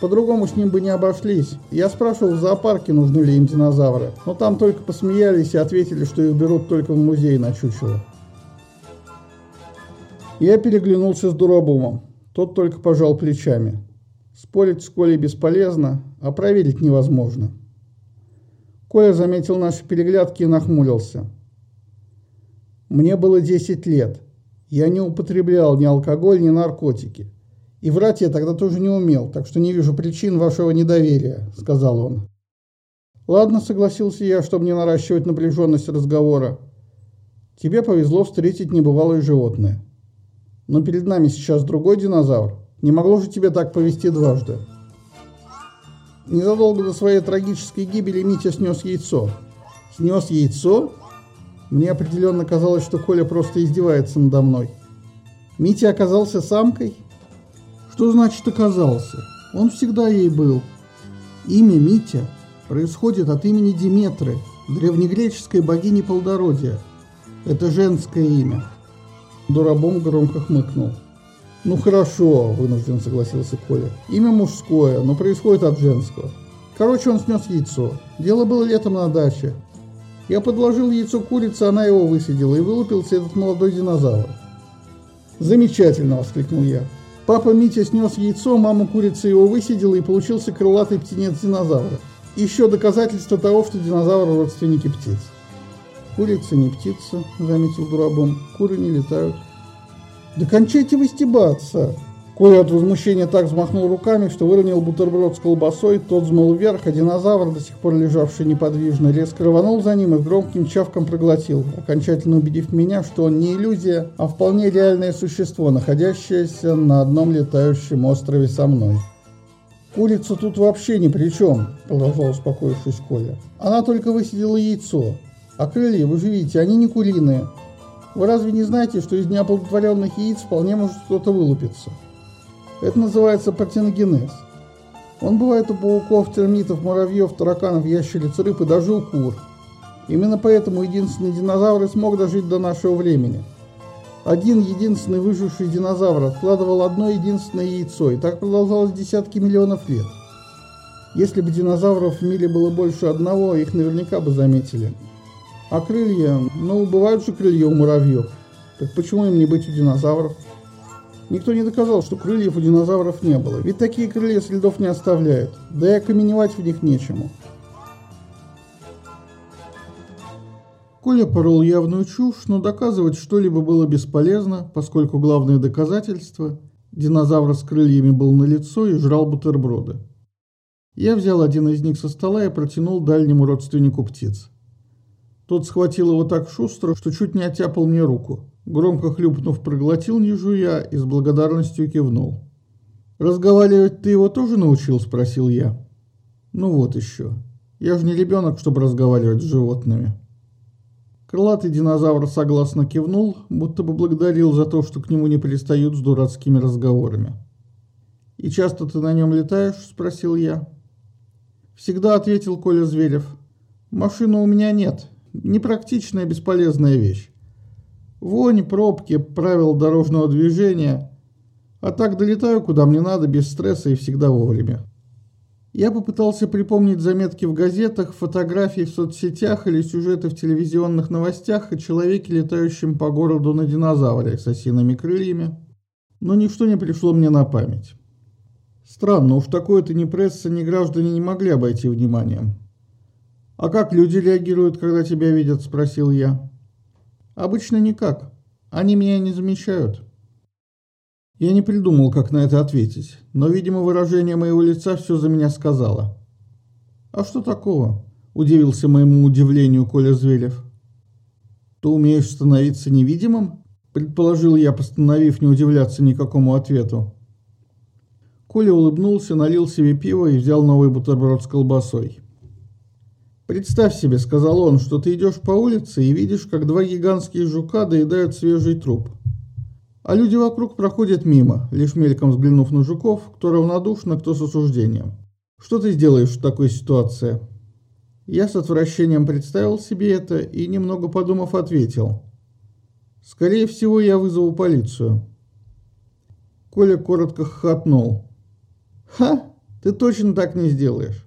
По-другому с ним бы не обошлись. Я спрашивал в зоопарке, нужны ли им динозавры, но там только посмеялись и ответили, что их берут только в музей на чучело. Я переглянулся с Дуробумом. Тот только пожал плечами. Спорить с Колей бесполезно, а проверить невозможно. Коля заметил наши переглядки и нахмурился. Мне было 10 лет. Я не употреблял ни алкоголь, ни наркотики. И врать я тогда тоже не умел, так что не вижу причин вашего недоверия», — сказал он. «Ладно», — согласился я, чтобы не наращивать напряженность разговора. «Тебе повезло встретить небывалое животное. Но перед нами сейчас другой динозавр. Не могло же тебе так повести дважды». Незадолго до своей трагической гибели Митя снес яйцо. Снес яйцо? Мне определенно казалось, что Коля просто издевается надо мной. Митя оказался самкой? Что значит оказался? Он всегда ей был. Имя Митя происходит от имени Диметры, древнегреческой богини плодородия. Это женское имя. Дурабом громко хмыкнул. «Ну хорошо», – вынужден согласился Коля. «Имя мужское, но происходит от женского. Короче, он снес яйцо. Дело было летом на даче. Я подложил яйцо курице, она его высидела, и вылупился этот молодой динозавр. «Замечательно!» – воскликнул я. Папа Митя снес яйцо, мама курица его высидела, и получился крылатый птенец динозавра. Еще доказательство того, что динозавры – родственники птиц. «Курица не птица», – заметил Дурабом. «Куры не летают». «Да кончайте вы стебаться!» Коля от возмущения так взмахнул руками, что выронил бутерброд с колбасой, тот взмыл вверх, а динозавр, до сих пор лежавший неподвижно, резко рванул за ним и громким чавком проглотил, окончательно убедив меня, что он не иллюзия, а вполне реальное существо, находящееся на одном летающем острове со мной. «Курица тут вообще ни при чем», — продолжал успокоившись Коля. «Она только высидела яйцо. А крылья, вы же видите, они не куриные. Вы разве не знаете, что из неоплодотворенных яиц вполне может что-то вылупиться?» Это называется партеногенез. Он бывает у пауков, термитов, муравьев, тараканов, ящериц, рыб и даже у кур. Именно поэтому единственный динозавр и смог дожить до нашего времени. Один единственный выживший динозавр откладывал одно единственное яйцо, и так продолжалось десятки миллионов лет. Если бы динозавров в мире было больше одного, их наверняка бы заметили. А крылья, ну, бывают же крылья у муравьев. Так почему им не быть у динозавров? Никто не доказал, что крыльев у динозавров не было, ведь такие крылья следов не оставляют, да и окаменевать в них нечему. Коля порол явную чушь, но доказывать что-либо было бесполезно, поскольку главное доказательство – динозавр с крыльями был на лицо и жрал бутерброды. Я взял один из них со стола и протянул дальнему родственнику птиц. Тот схватил его так шустро, что чуть не оттяпал мне руку. Громко хлюпнув, проглотил, не жуя, и с благодарностью кивнул. «Разговаривать ты его тоже научил?» – спросил я. «Ну вот еще. Я же не ребенок, чтобы разговаривать с животными». Крылатый динозавр согласно кивнул, будто бы благодарил за то, что к нему не пристают с дурацкими разговорами. «И часто ты на нем летаешь?» – спросил я. «Всегда», – ответил Коля Зверев. «Машины у меня нет. Непрактичная, бесполезная вещь. Вонь, пробки, правил дорожного движения. А так долетаю, куда мне надо, без стресса и всегда вовремя. Я попытался припомнить заметки в газетах, фотографии в соцсетях или сюжеты в телевизионных новостях о человеке, летающем по городу на динозавре с осиными крыльями, но ничто не пришло мне на память. Странно, уж такое-то ни пресса, ни граждане не могли обойти вниманием. «А как люди реагируют, когда тебя видят?» – спросил я. Обычно никак. Они меня не замечают. Я не придумал, как на это ответить, но, видимо, выражение моего лица все за меня сказало. «А что такого?» – удивился моему удивлению Коля Звелев. «Ты умеешь становиться невидимым?» – предположил я, постановив не удивляться никакому ответу. Коля улыбнулся, налил себе пиво и взял новый бутерброд с колбасой. «Представь себе», — сказал он, — «что ты идешь по улице и видишь, как два гигантские жука доедают свежий труп. А люди вокруг проходят мимо, лишь мельком взглянув на жуков, кто равнодушно, кто с осуждением. Что ты сделаешь в такой ситуации?» Я с отвращением представил себе это и, немного подумав, ответил. «Скорее всего, я вызову полицию». Коля коротко хохотнул. Ха, ты точно так не сделаешь.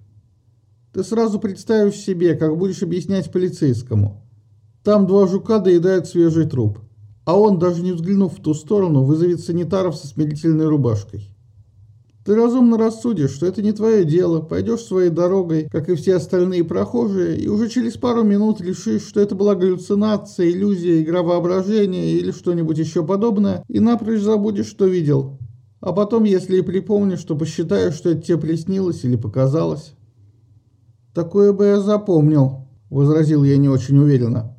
Ты сразу представишь себе, как будешь объяснять полицейскому. Там два жука доедают свежий труп, а он, даже не взглянув в ту сторону, вызовет санитаров со смирительной рубашкой. Ты разумно рассудишь, что это не твое дело, пойдешь своей дорогой, как и все остальные прохожие, и уже через пару минут решишь, что это была галлюцинация, иллюзия, игра воображения или что-нибудь еще подобное, и напрочь забудешь, что видел. А потом, если и припомнишь, то посчитаешь, что это тебе приснилось или показалось. Такое бы я запомнил, возразил я не очень уверенно.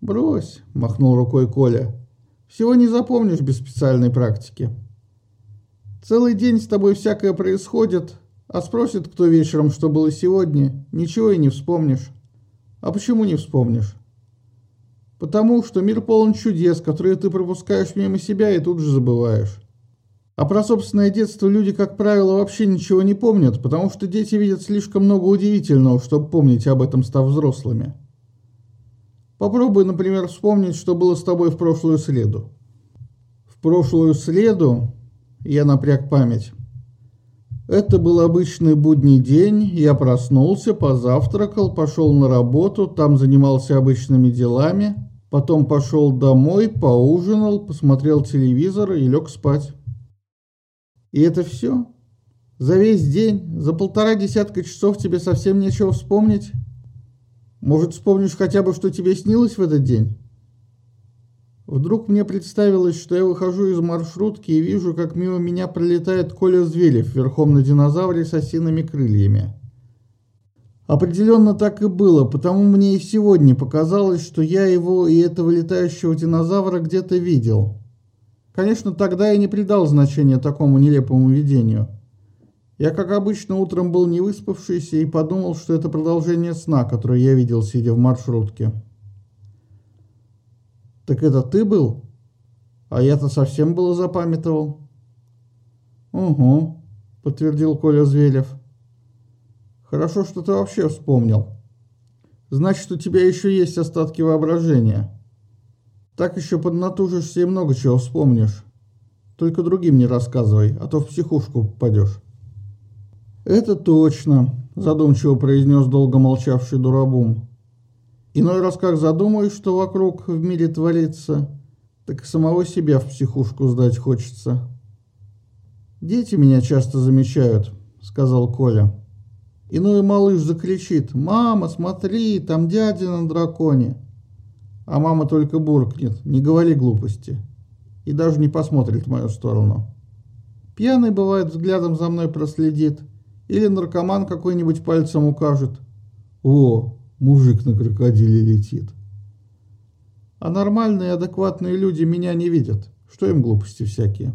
Брось, махнул рукой Коля. Всего не запомнишь без специальной практики. Целый день с тобой всякое происходит, а спросит кто вечером, что было сегодня, ничего и не вспомнишь. А почему не вспомнишь? Потому что мир полон чудес, которые ты пропускаешь мимо себя и тут же забываешь. А про собственное детство люди, как правило, вообще ничего не помнят, потому что дети видят слишком много удивительного, чтобы помнить об этом, став взрослыми. Попробуй, например, вспомнить, что было с тобой в прошлую среду. В прошлую среду я напряг память. Это был обычный будний день, я проснулся, позавтракал, пошел на работу, там занимался обычными делами, потом пошел домой, поужинал, посмотрел телевизор и лег спать. И это все? За весь день, за полтора десятка часов тебе совсем нечего вспомнить? Может, вспомнишь хотя бы, что тебе снилось в этот день? Вдруг мне представилось, что я выхожу из маршрутки и вижу, как мимо меня пролетает Коля Звелев верхом на динозавре с осиными крыльями. Определенно так и было, потому мне и сегодня показалось, что я его и этого летающего динозавра где-то видел. Конечно, тогда я не придал значения такому нелепому видению. Я, как обычно, утром был не выспавшийся и подумал, что это продолжение сна, который я видел, сидя в маршрутке. «Так это ты был? А я-то совсем было запамятовал». «Угу», — подтвердил Коля Звелев. «Хорошо, что ты вообще вспомнил. Значит, у тебя еще есть остатки воображения». Так еще поднатужишься и много чего вспомнишь. Только другим не рассказывай, а то в психушку попадешь. Это точно, задумчиво произнес долго молчавший Дурабум. Иной раз как задумаешь, что вокруг в мире творится, так самого себя в психушку сдать хочется. Дети меня часто замечают, сказал Коля. Иной малыш закричит, «Мама, смотри, там дядя на драконе!» А мама только буркнет, не говори глупости. И даже не посмотрит в мою сторону. Пьяный, бывает, взглядом за мной проследит. Или наркоман какой-нибудь пальцем укажет. О, мужик на крокодиле летит. А нормальные, адекватные люди меня не видят. Что им глупости всякие?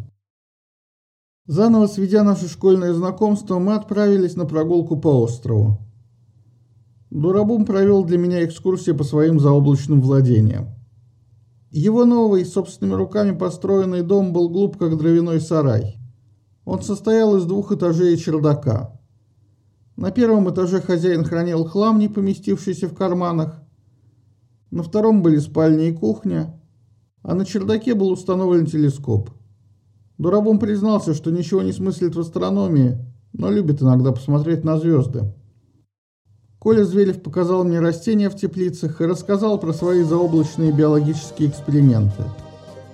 Заново сведя наше школьное знакомство, мы отправились на прогулку по острову. Дурабум провел для меня экскурсию по своим заоблачным владениям. Его новый, собственными руками построенный дом был глуп, как дровяной сарай. Он состоял из двух этажей и чердака. На первом этаже хозяин хранил хлам, не поместившийся в карманах. На втором были спальня и кухня, а на чердаке был установлен телескоп. Дурабум признался, что ничего не смыслит в астрономии, но любит иногда посмотреть на звезды. Коля Звелев показал мне растения в теплицах и рассказал про свои заоблачные биологические эксперименты.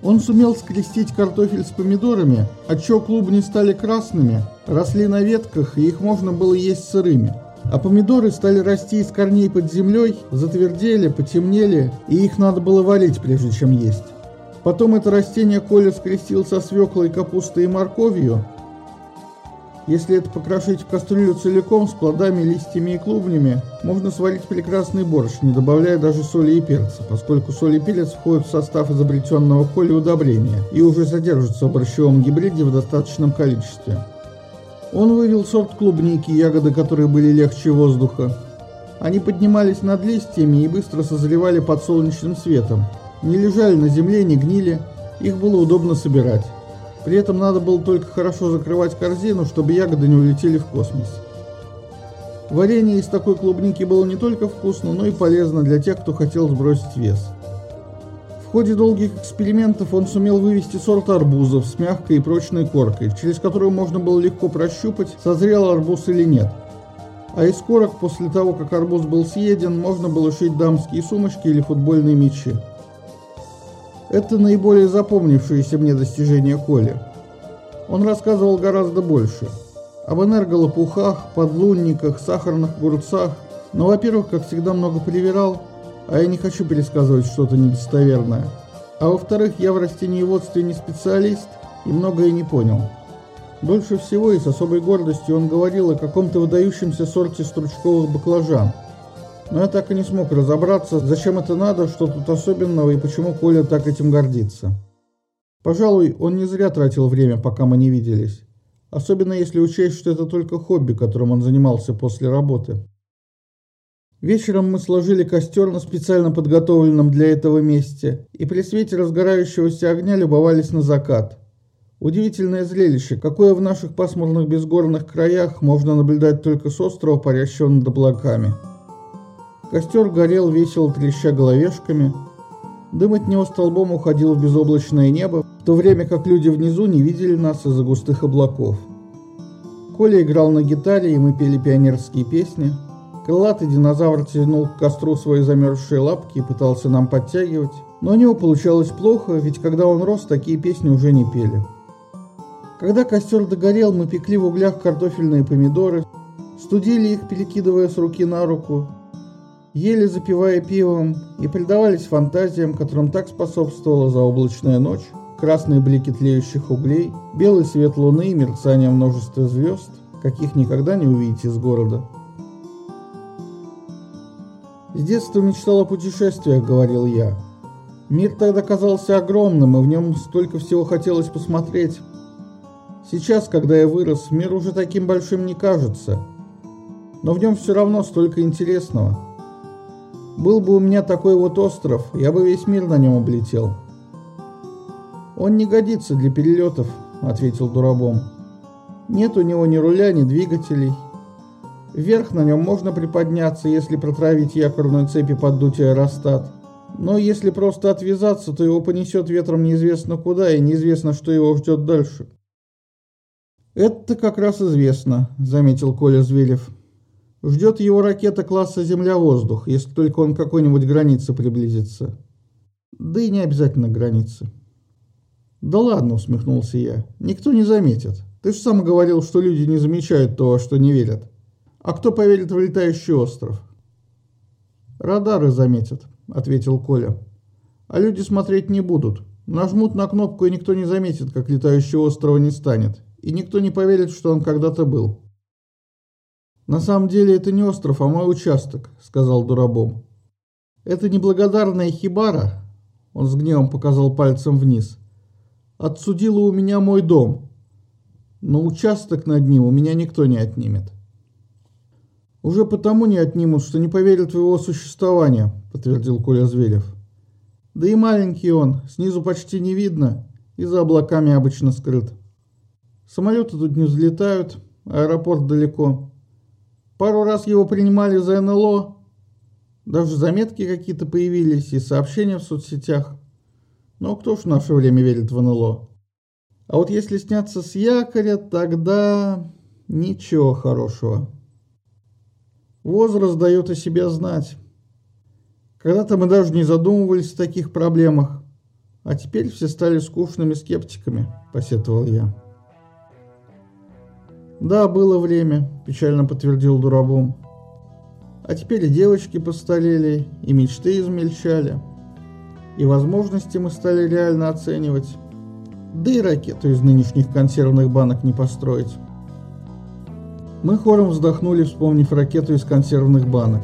Он сумел скрестить картофель с помидорами, отчего клубни стали красными, росли на ветках и их можно было есть сырыми. А помидоры стали расти из корней под землей, затвердели, потемнели, и их надо было варить, прежде чем есть. Потом это растение Коля скрестил со свеклой, капустой и морковью. Если это покрошить в кастрюлю целиком с плодами, листьями и клубнями, можно сварить прекрасный борщ, не добавляя даже соли и перца, поскольку соль и перец входят в состав изобретенного Коли удобрения и уже содержатся в борщевом гибриде в достаточном количестве. Он вывел сорт клубники, ягоды которой были легче воздуха. Они поднимались над листьями и быстро созревали под солнечным светом, не лежали на земле, не гнили, их было удобно собирать. При этом надо было только хорошо закрывать корзину, чтобы ягоды не улетели в космос. Варенье из такой клубники было не только вкусно, но и полезно для тех, кто хотел сбросить вес. В ходе долгих экспериментов он сумел вывести сорт арбузов с мягкой и прочной коркой, через которую можно было легко прощупать, созрел арбуз или нет. А из корок после того, как арбуз был съеден, можно было шить дамские сумочки или футбольные мячи. Это наиболее запомнившееся мне достижение Коли. Он рассказывал гораздо больше. Об энерголопухах, подлунниках, сахарных огурцах. Но, во-первых, как всегда, много привирал, а я не хочу пересказывать что-то недостоверное. А во-вторых, я в растениеводстве не специалист и многое не понял. Больше всего и с особой гордостью он говорил о каком-то выдающемся сорте стручковых баклажан – но я так и не смог разобраться, зачем это надо, что тут особенного и почему Коля так этим гордится. Пожалуй, он не зря тратил время, пока мы не виделись. Особенно если учесть, что это только хобби, которым он занимался после работы. Вечером мы сложили костер на специально подготовленном для этого месте и при свете разгорающегося огня любовались на закат. Удивительное зрелище, какое в наших пасмурных безгорных краях можно наблюдать только с острова, парящего над облаками. Костер горел весело треща головешками. Дым от него столбом уходил в безоблачное небо, в то время как люди внизу не видели нас из-за густых облаков. Коля играл на гитаре, и мы пели пионерские песни. Крылатый динозавр тянул к костру свои замерзшие лапки и пытался нам подтягивать. Но у него получалось плохо, ведь когда он рос, такие песни уже не пели. Когда костер догорел, мы пекли в углях картофельные помидоры, студили их, перекидывая с руки на руку, ели запивая пивом и предавались фантазиям, которым так способствовала заоблачная ночь, красные блики тлеющих углей, белый свет луны и мерцание множества звезд, каких никогда не увидите из города. «С детства мечтал о путешествиях», — говорил я. «Мир тогда казался огромным, и в нем столько всего хотелось посмотреть. Сейчас, когда я вырос, мир уже таким большим не кажется, но в нем все равно столько интересного». Был бы у меня такой вот остров, я бы весь мир на нем облетел. Он не годится для перелетов, ответил Дурабом. Нет у него ни руля, ни двигателей. Вверх на нем можно приподняться, если протравить якорную цепь и поддуть аэростат. Но если просто отвязаться, то его понесет ветром неизвестно куда, и неизвестно, что его ждет дальше. «Это как раз известно», — заметил Коля Зверев. Ждет его ракета класса Земля-воздух, если только он к какой-нибудь границе приблизится. Да и не обязательно границы. Да ладно, усмехнулся я. Никто не заметит. Ты же сам говорил, что люди не замечают того, что не верят. А кто поверит в летающий остров? Радары заметят, ответил Коля. А люди смотреть не будут. Нажмут на кнопку, и никто не заметит, как летающего острова не станет. И никто не поверит, что он когда-то был. «На самом деле это не остров, а мой участок», — сказал Дурабом. «Это неблагодарная хибара», — он с гневом показал пальцем вниз, — «отсудила у меня мой дом, но участок над ним у меня никто не отнимет». «Уже потому не отнимут, что не поверят в его существование», — подтвердил Коля Зверев. «Да и маленький он, снизу почти не видно, и за облаками обычно скрыт. Самолеты тут не взлетают, аэропорт далеко». Пару раз его принимали за НЛО. Даже заметки какие-то появились и сообщения в соцсетях. Но кто ж в наше время верит в НЛО? А вот если сняться с якоря, тогда ничего хорошего. Возраст дает о себе знать. Когда-то мы даже не задумывались о таких проблемах, а теперь все стали скучными скептиками, посетовал я. «Да, было время», – печально подтвердил Дурабум. «А теперь и девочки постарели, и мечты измельчали. И возможности мы стали реально оценивать. Да и ракету из нынешних консервных банок не построить. Мы хором вздохнули, вспомнив ракету из консервных банок.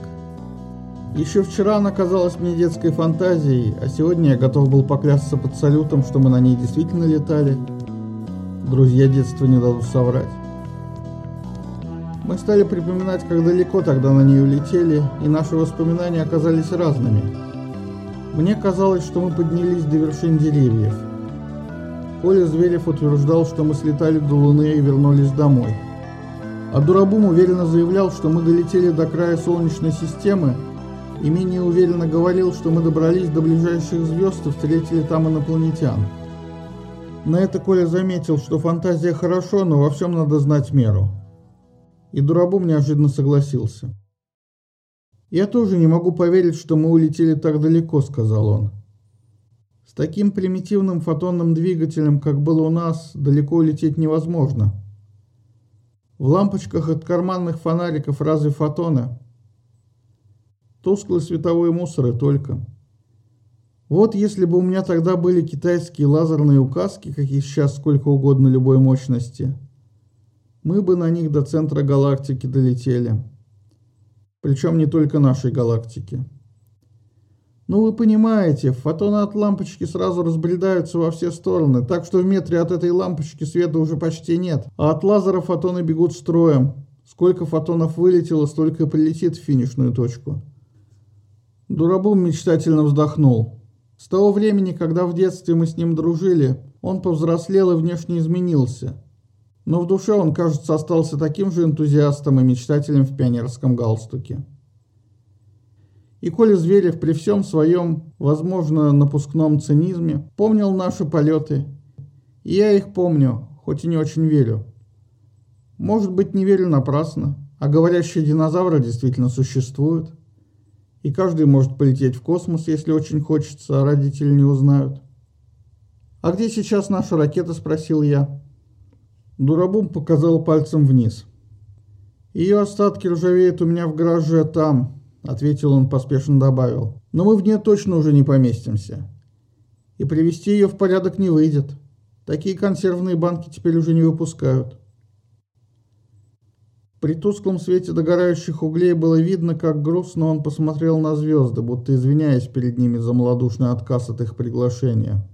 Еще вчера она казалась мне детской фантазией, а сегодня я готов был поклясться под салютом, что мы на ней действительно летали. Друзья детства не дадут соврать. Мы стали припоминать, как далеко тогда на ней улетели, и наши воспоминания оказались разными. Мне казалось, что мы поднялись до вершин деревьев. Коля Зверев утверждал, что мы слетали до Луны и вернулись домой. А Дурабум уверенно заявлял, что мы долетели до края Солнечной системы и менее уверенно говорил, что мы добрались до ближайших звезд и встретили там инопланетян. На это Коля заметил, что фантазия хорошо, но во всем надо знать меру. И Дурабум неожиданно согласился. «Я тоже не могу поверить, что мы улетели так далеко», — сказал он. «С таким примитивным фотонным двигателем, как был у нас, далеко улететь невозможно. В лампочках от карманных фонариков разве фотоны?» Тусклый световой мусор и только. Вот если бы у меня тогда были китайские лазерные указки, каких сейчас сколько угодно любой мощности, мы бы на них до центра галактики долетели. Причем не только нашей галактики. Ну вы понимаете, фотоны от лампочки сразу разбредаются во все стороны, так что в метре от этой лампочки света уже почти нет, а от лазера фотоны бегут строем. Сколько фотонов вылетело, столько и прилетит в финишную точку. Дурабум мечтательно вздохнул. С того времени, когда в детстве мы с ним дружили, он повзрослел и внешне изменился. Но в душе он, кажется, остался таким же энтузиастом и мечтателем в пионерском галстуке. И Коля Зверев при всем своем, возможно, напускном цинизме помнил наши полеты. И я их помню, хоть и не очень верю. Может быть, не верю напрасно, а говорящие динозавры действительно существуют и каждый может полететь в космос, если очень хочется, а родители не узнают. «А где сейчас наша ракета?» – спросил я. Дурабум показал пальцем вниз. «Ее остатки ржавеют у меня в гараже там», – ответил он, поспешно добавил. «Но мы в нее точно уже не поместимся. И привести ее в порядок не выйдет. Такие консервные банки теперь уже не выпускают». При тусклом свете догорающих углей было видно, как грустно он посмотрел на звезды, будто извиняясь перед ними за малодушный отказ от их приглашения.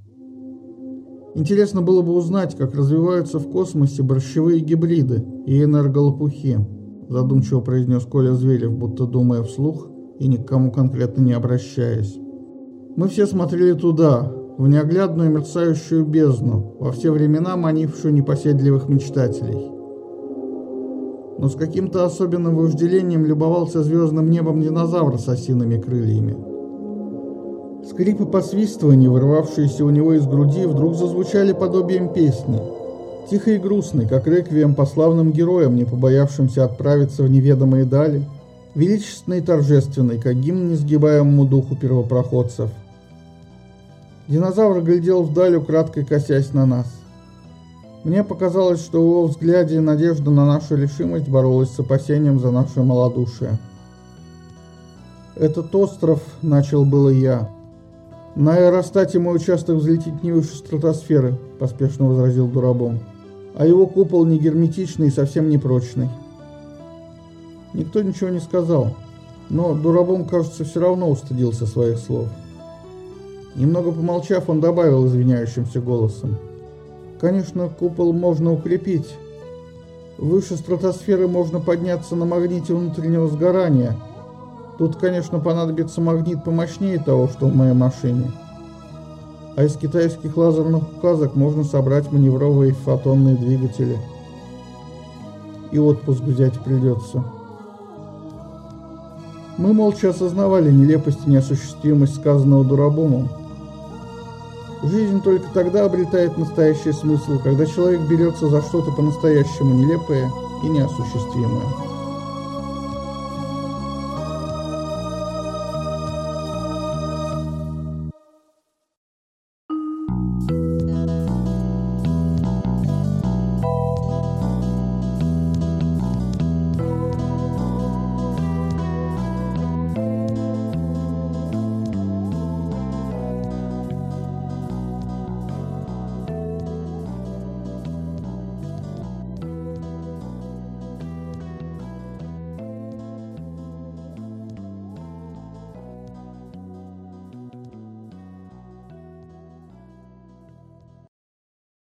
Интересно было бы узнать, как развиваются в космосе борщевые гибриды и энерголопухи, задумчиво произнес Коля Зверев, будто думая вслух и ни к кому конкретно не обращаясь. Мы все смотрели туда, в неоглядную мерцающую бездну, во все времена манившую непоседливых мечтателей но с каким-то особенным вожделением любовался звездным небом динозавра с осиными крыльями. Скрип и посвистывание, вырвавшиеся у него из груди, вдруг зазвучали подобием песни. Тихо и грустный, как реквием по славным героям, не побоявшимся отправиться в неведомые дали, величественный и торжественный, как гимн несгибаемому духу первопроходцев. Динозавр глядел вдаль, украдкой косясь на нас. Мне показалось, что в его взгляде надежда на нашу решимость боролась с опасением за наше малодушие. «Этот остров», — начал было я. «На аэростате мой участок взлетит не выше стратосферы», — поспешно возразил Дурабом. «А его купол не герметичный и совсем не прочный». Никто ничего не сказал, но Дурабом, кажется, все равно устыдился своих слов. Немного помолчав, он добавил извиняющимся голосом. Конечно, купол можно укрепить. Выше стратосферы можно подняться на магните внутреннего сгорания. Тут, конечно, понадобится магнит помощнее того, что в моей машине. А из китайских лазерных указок можно собрать маневровые фотонные двигатели. И отпуск взять придется. Мы молча осознавали нелепость и неосуществимость сказанного Дурабумом. Жизнь только тогда обретает настоящий смысл, когда человек берется за что-то по-настоящему нелепое и неосуществимое.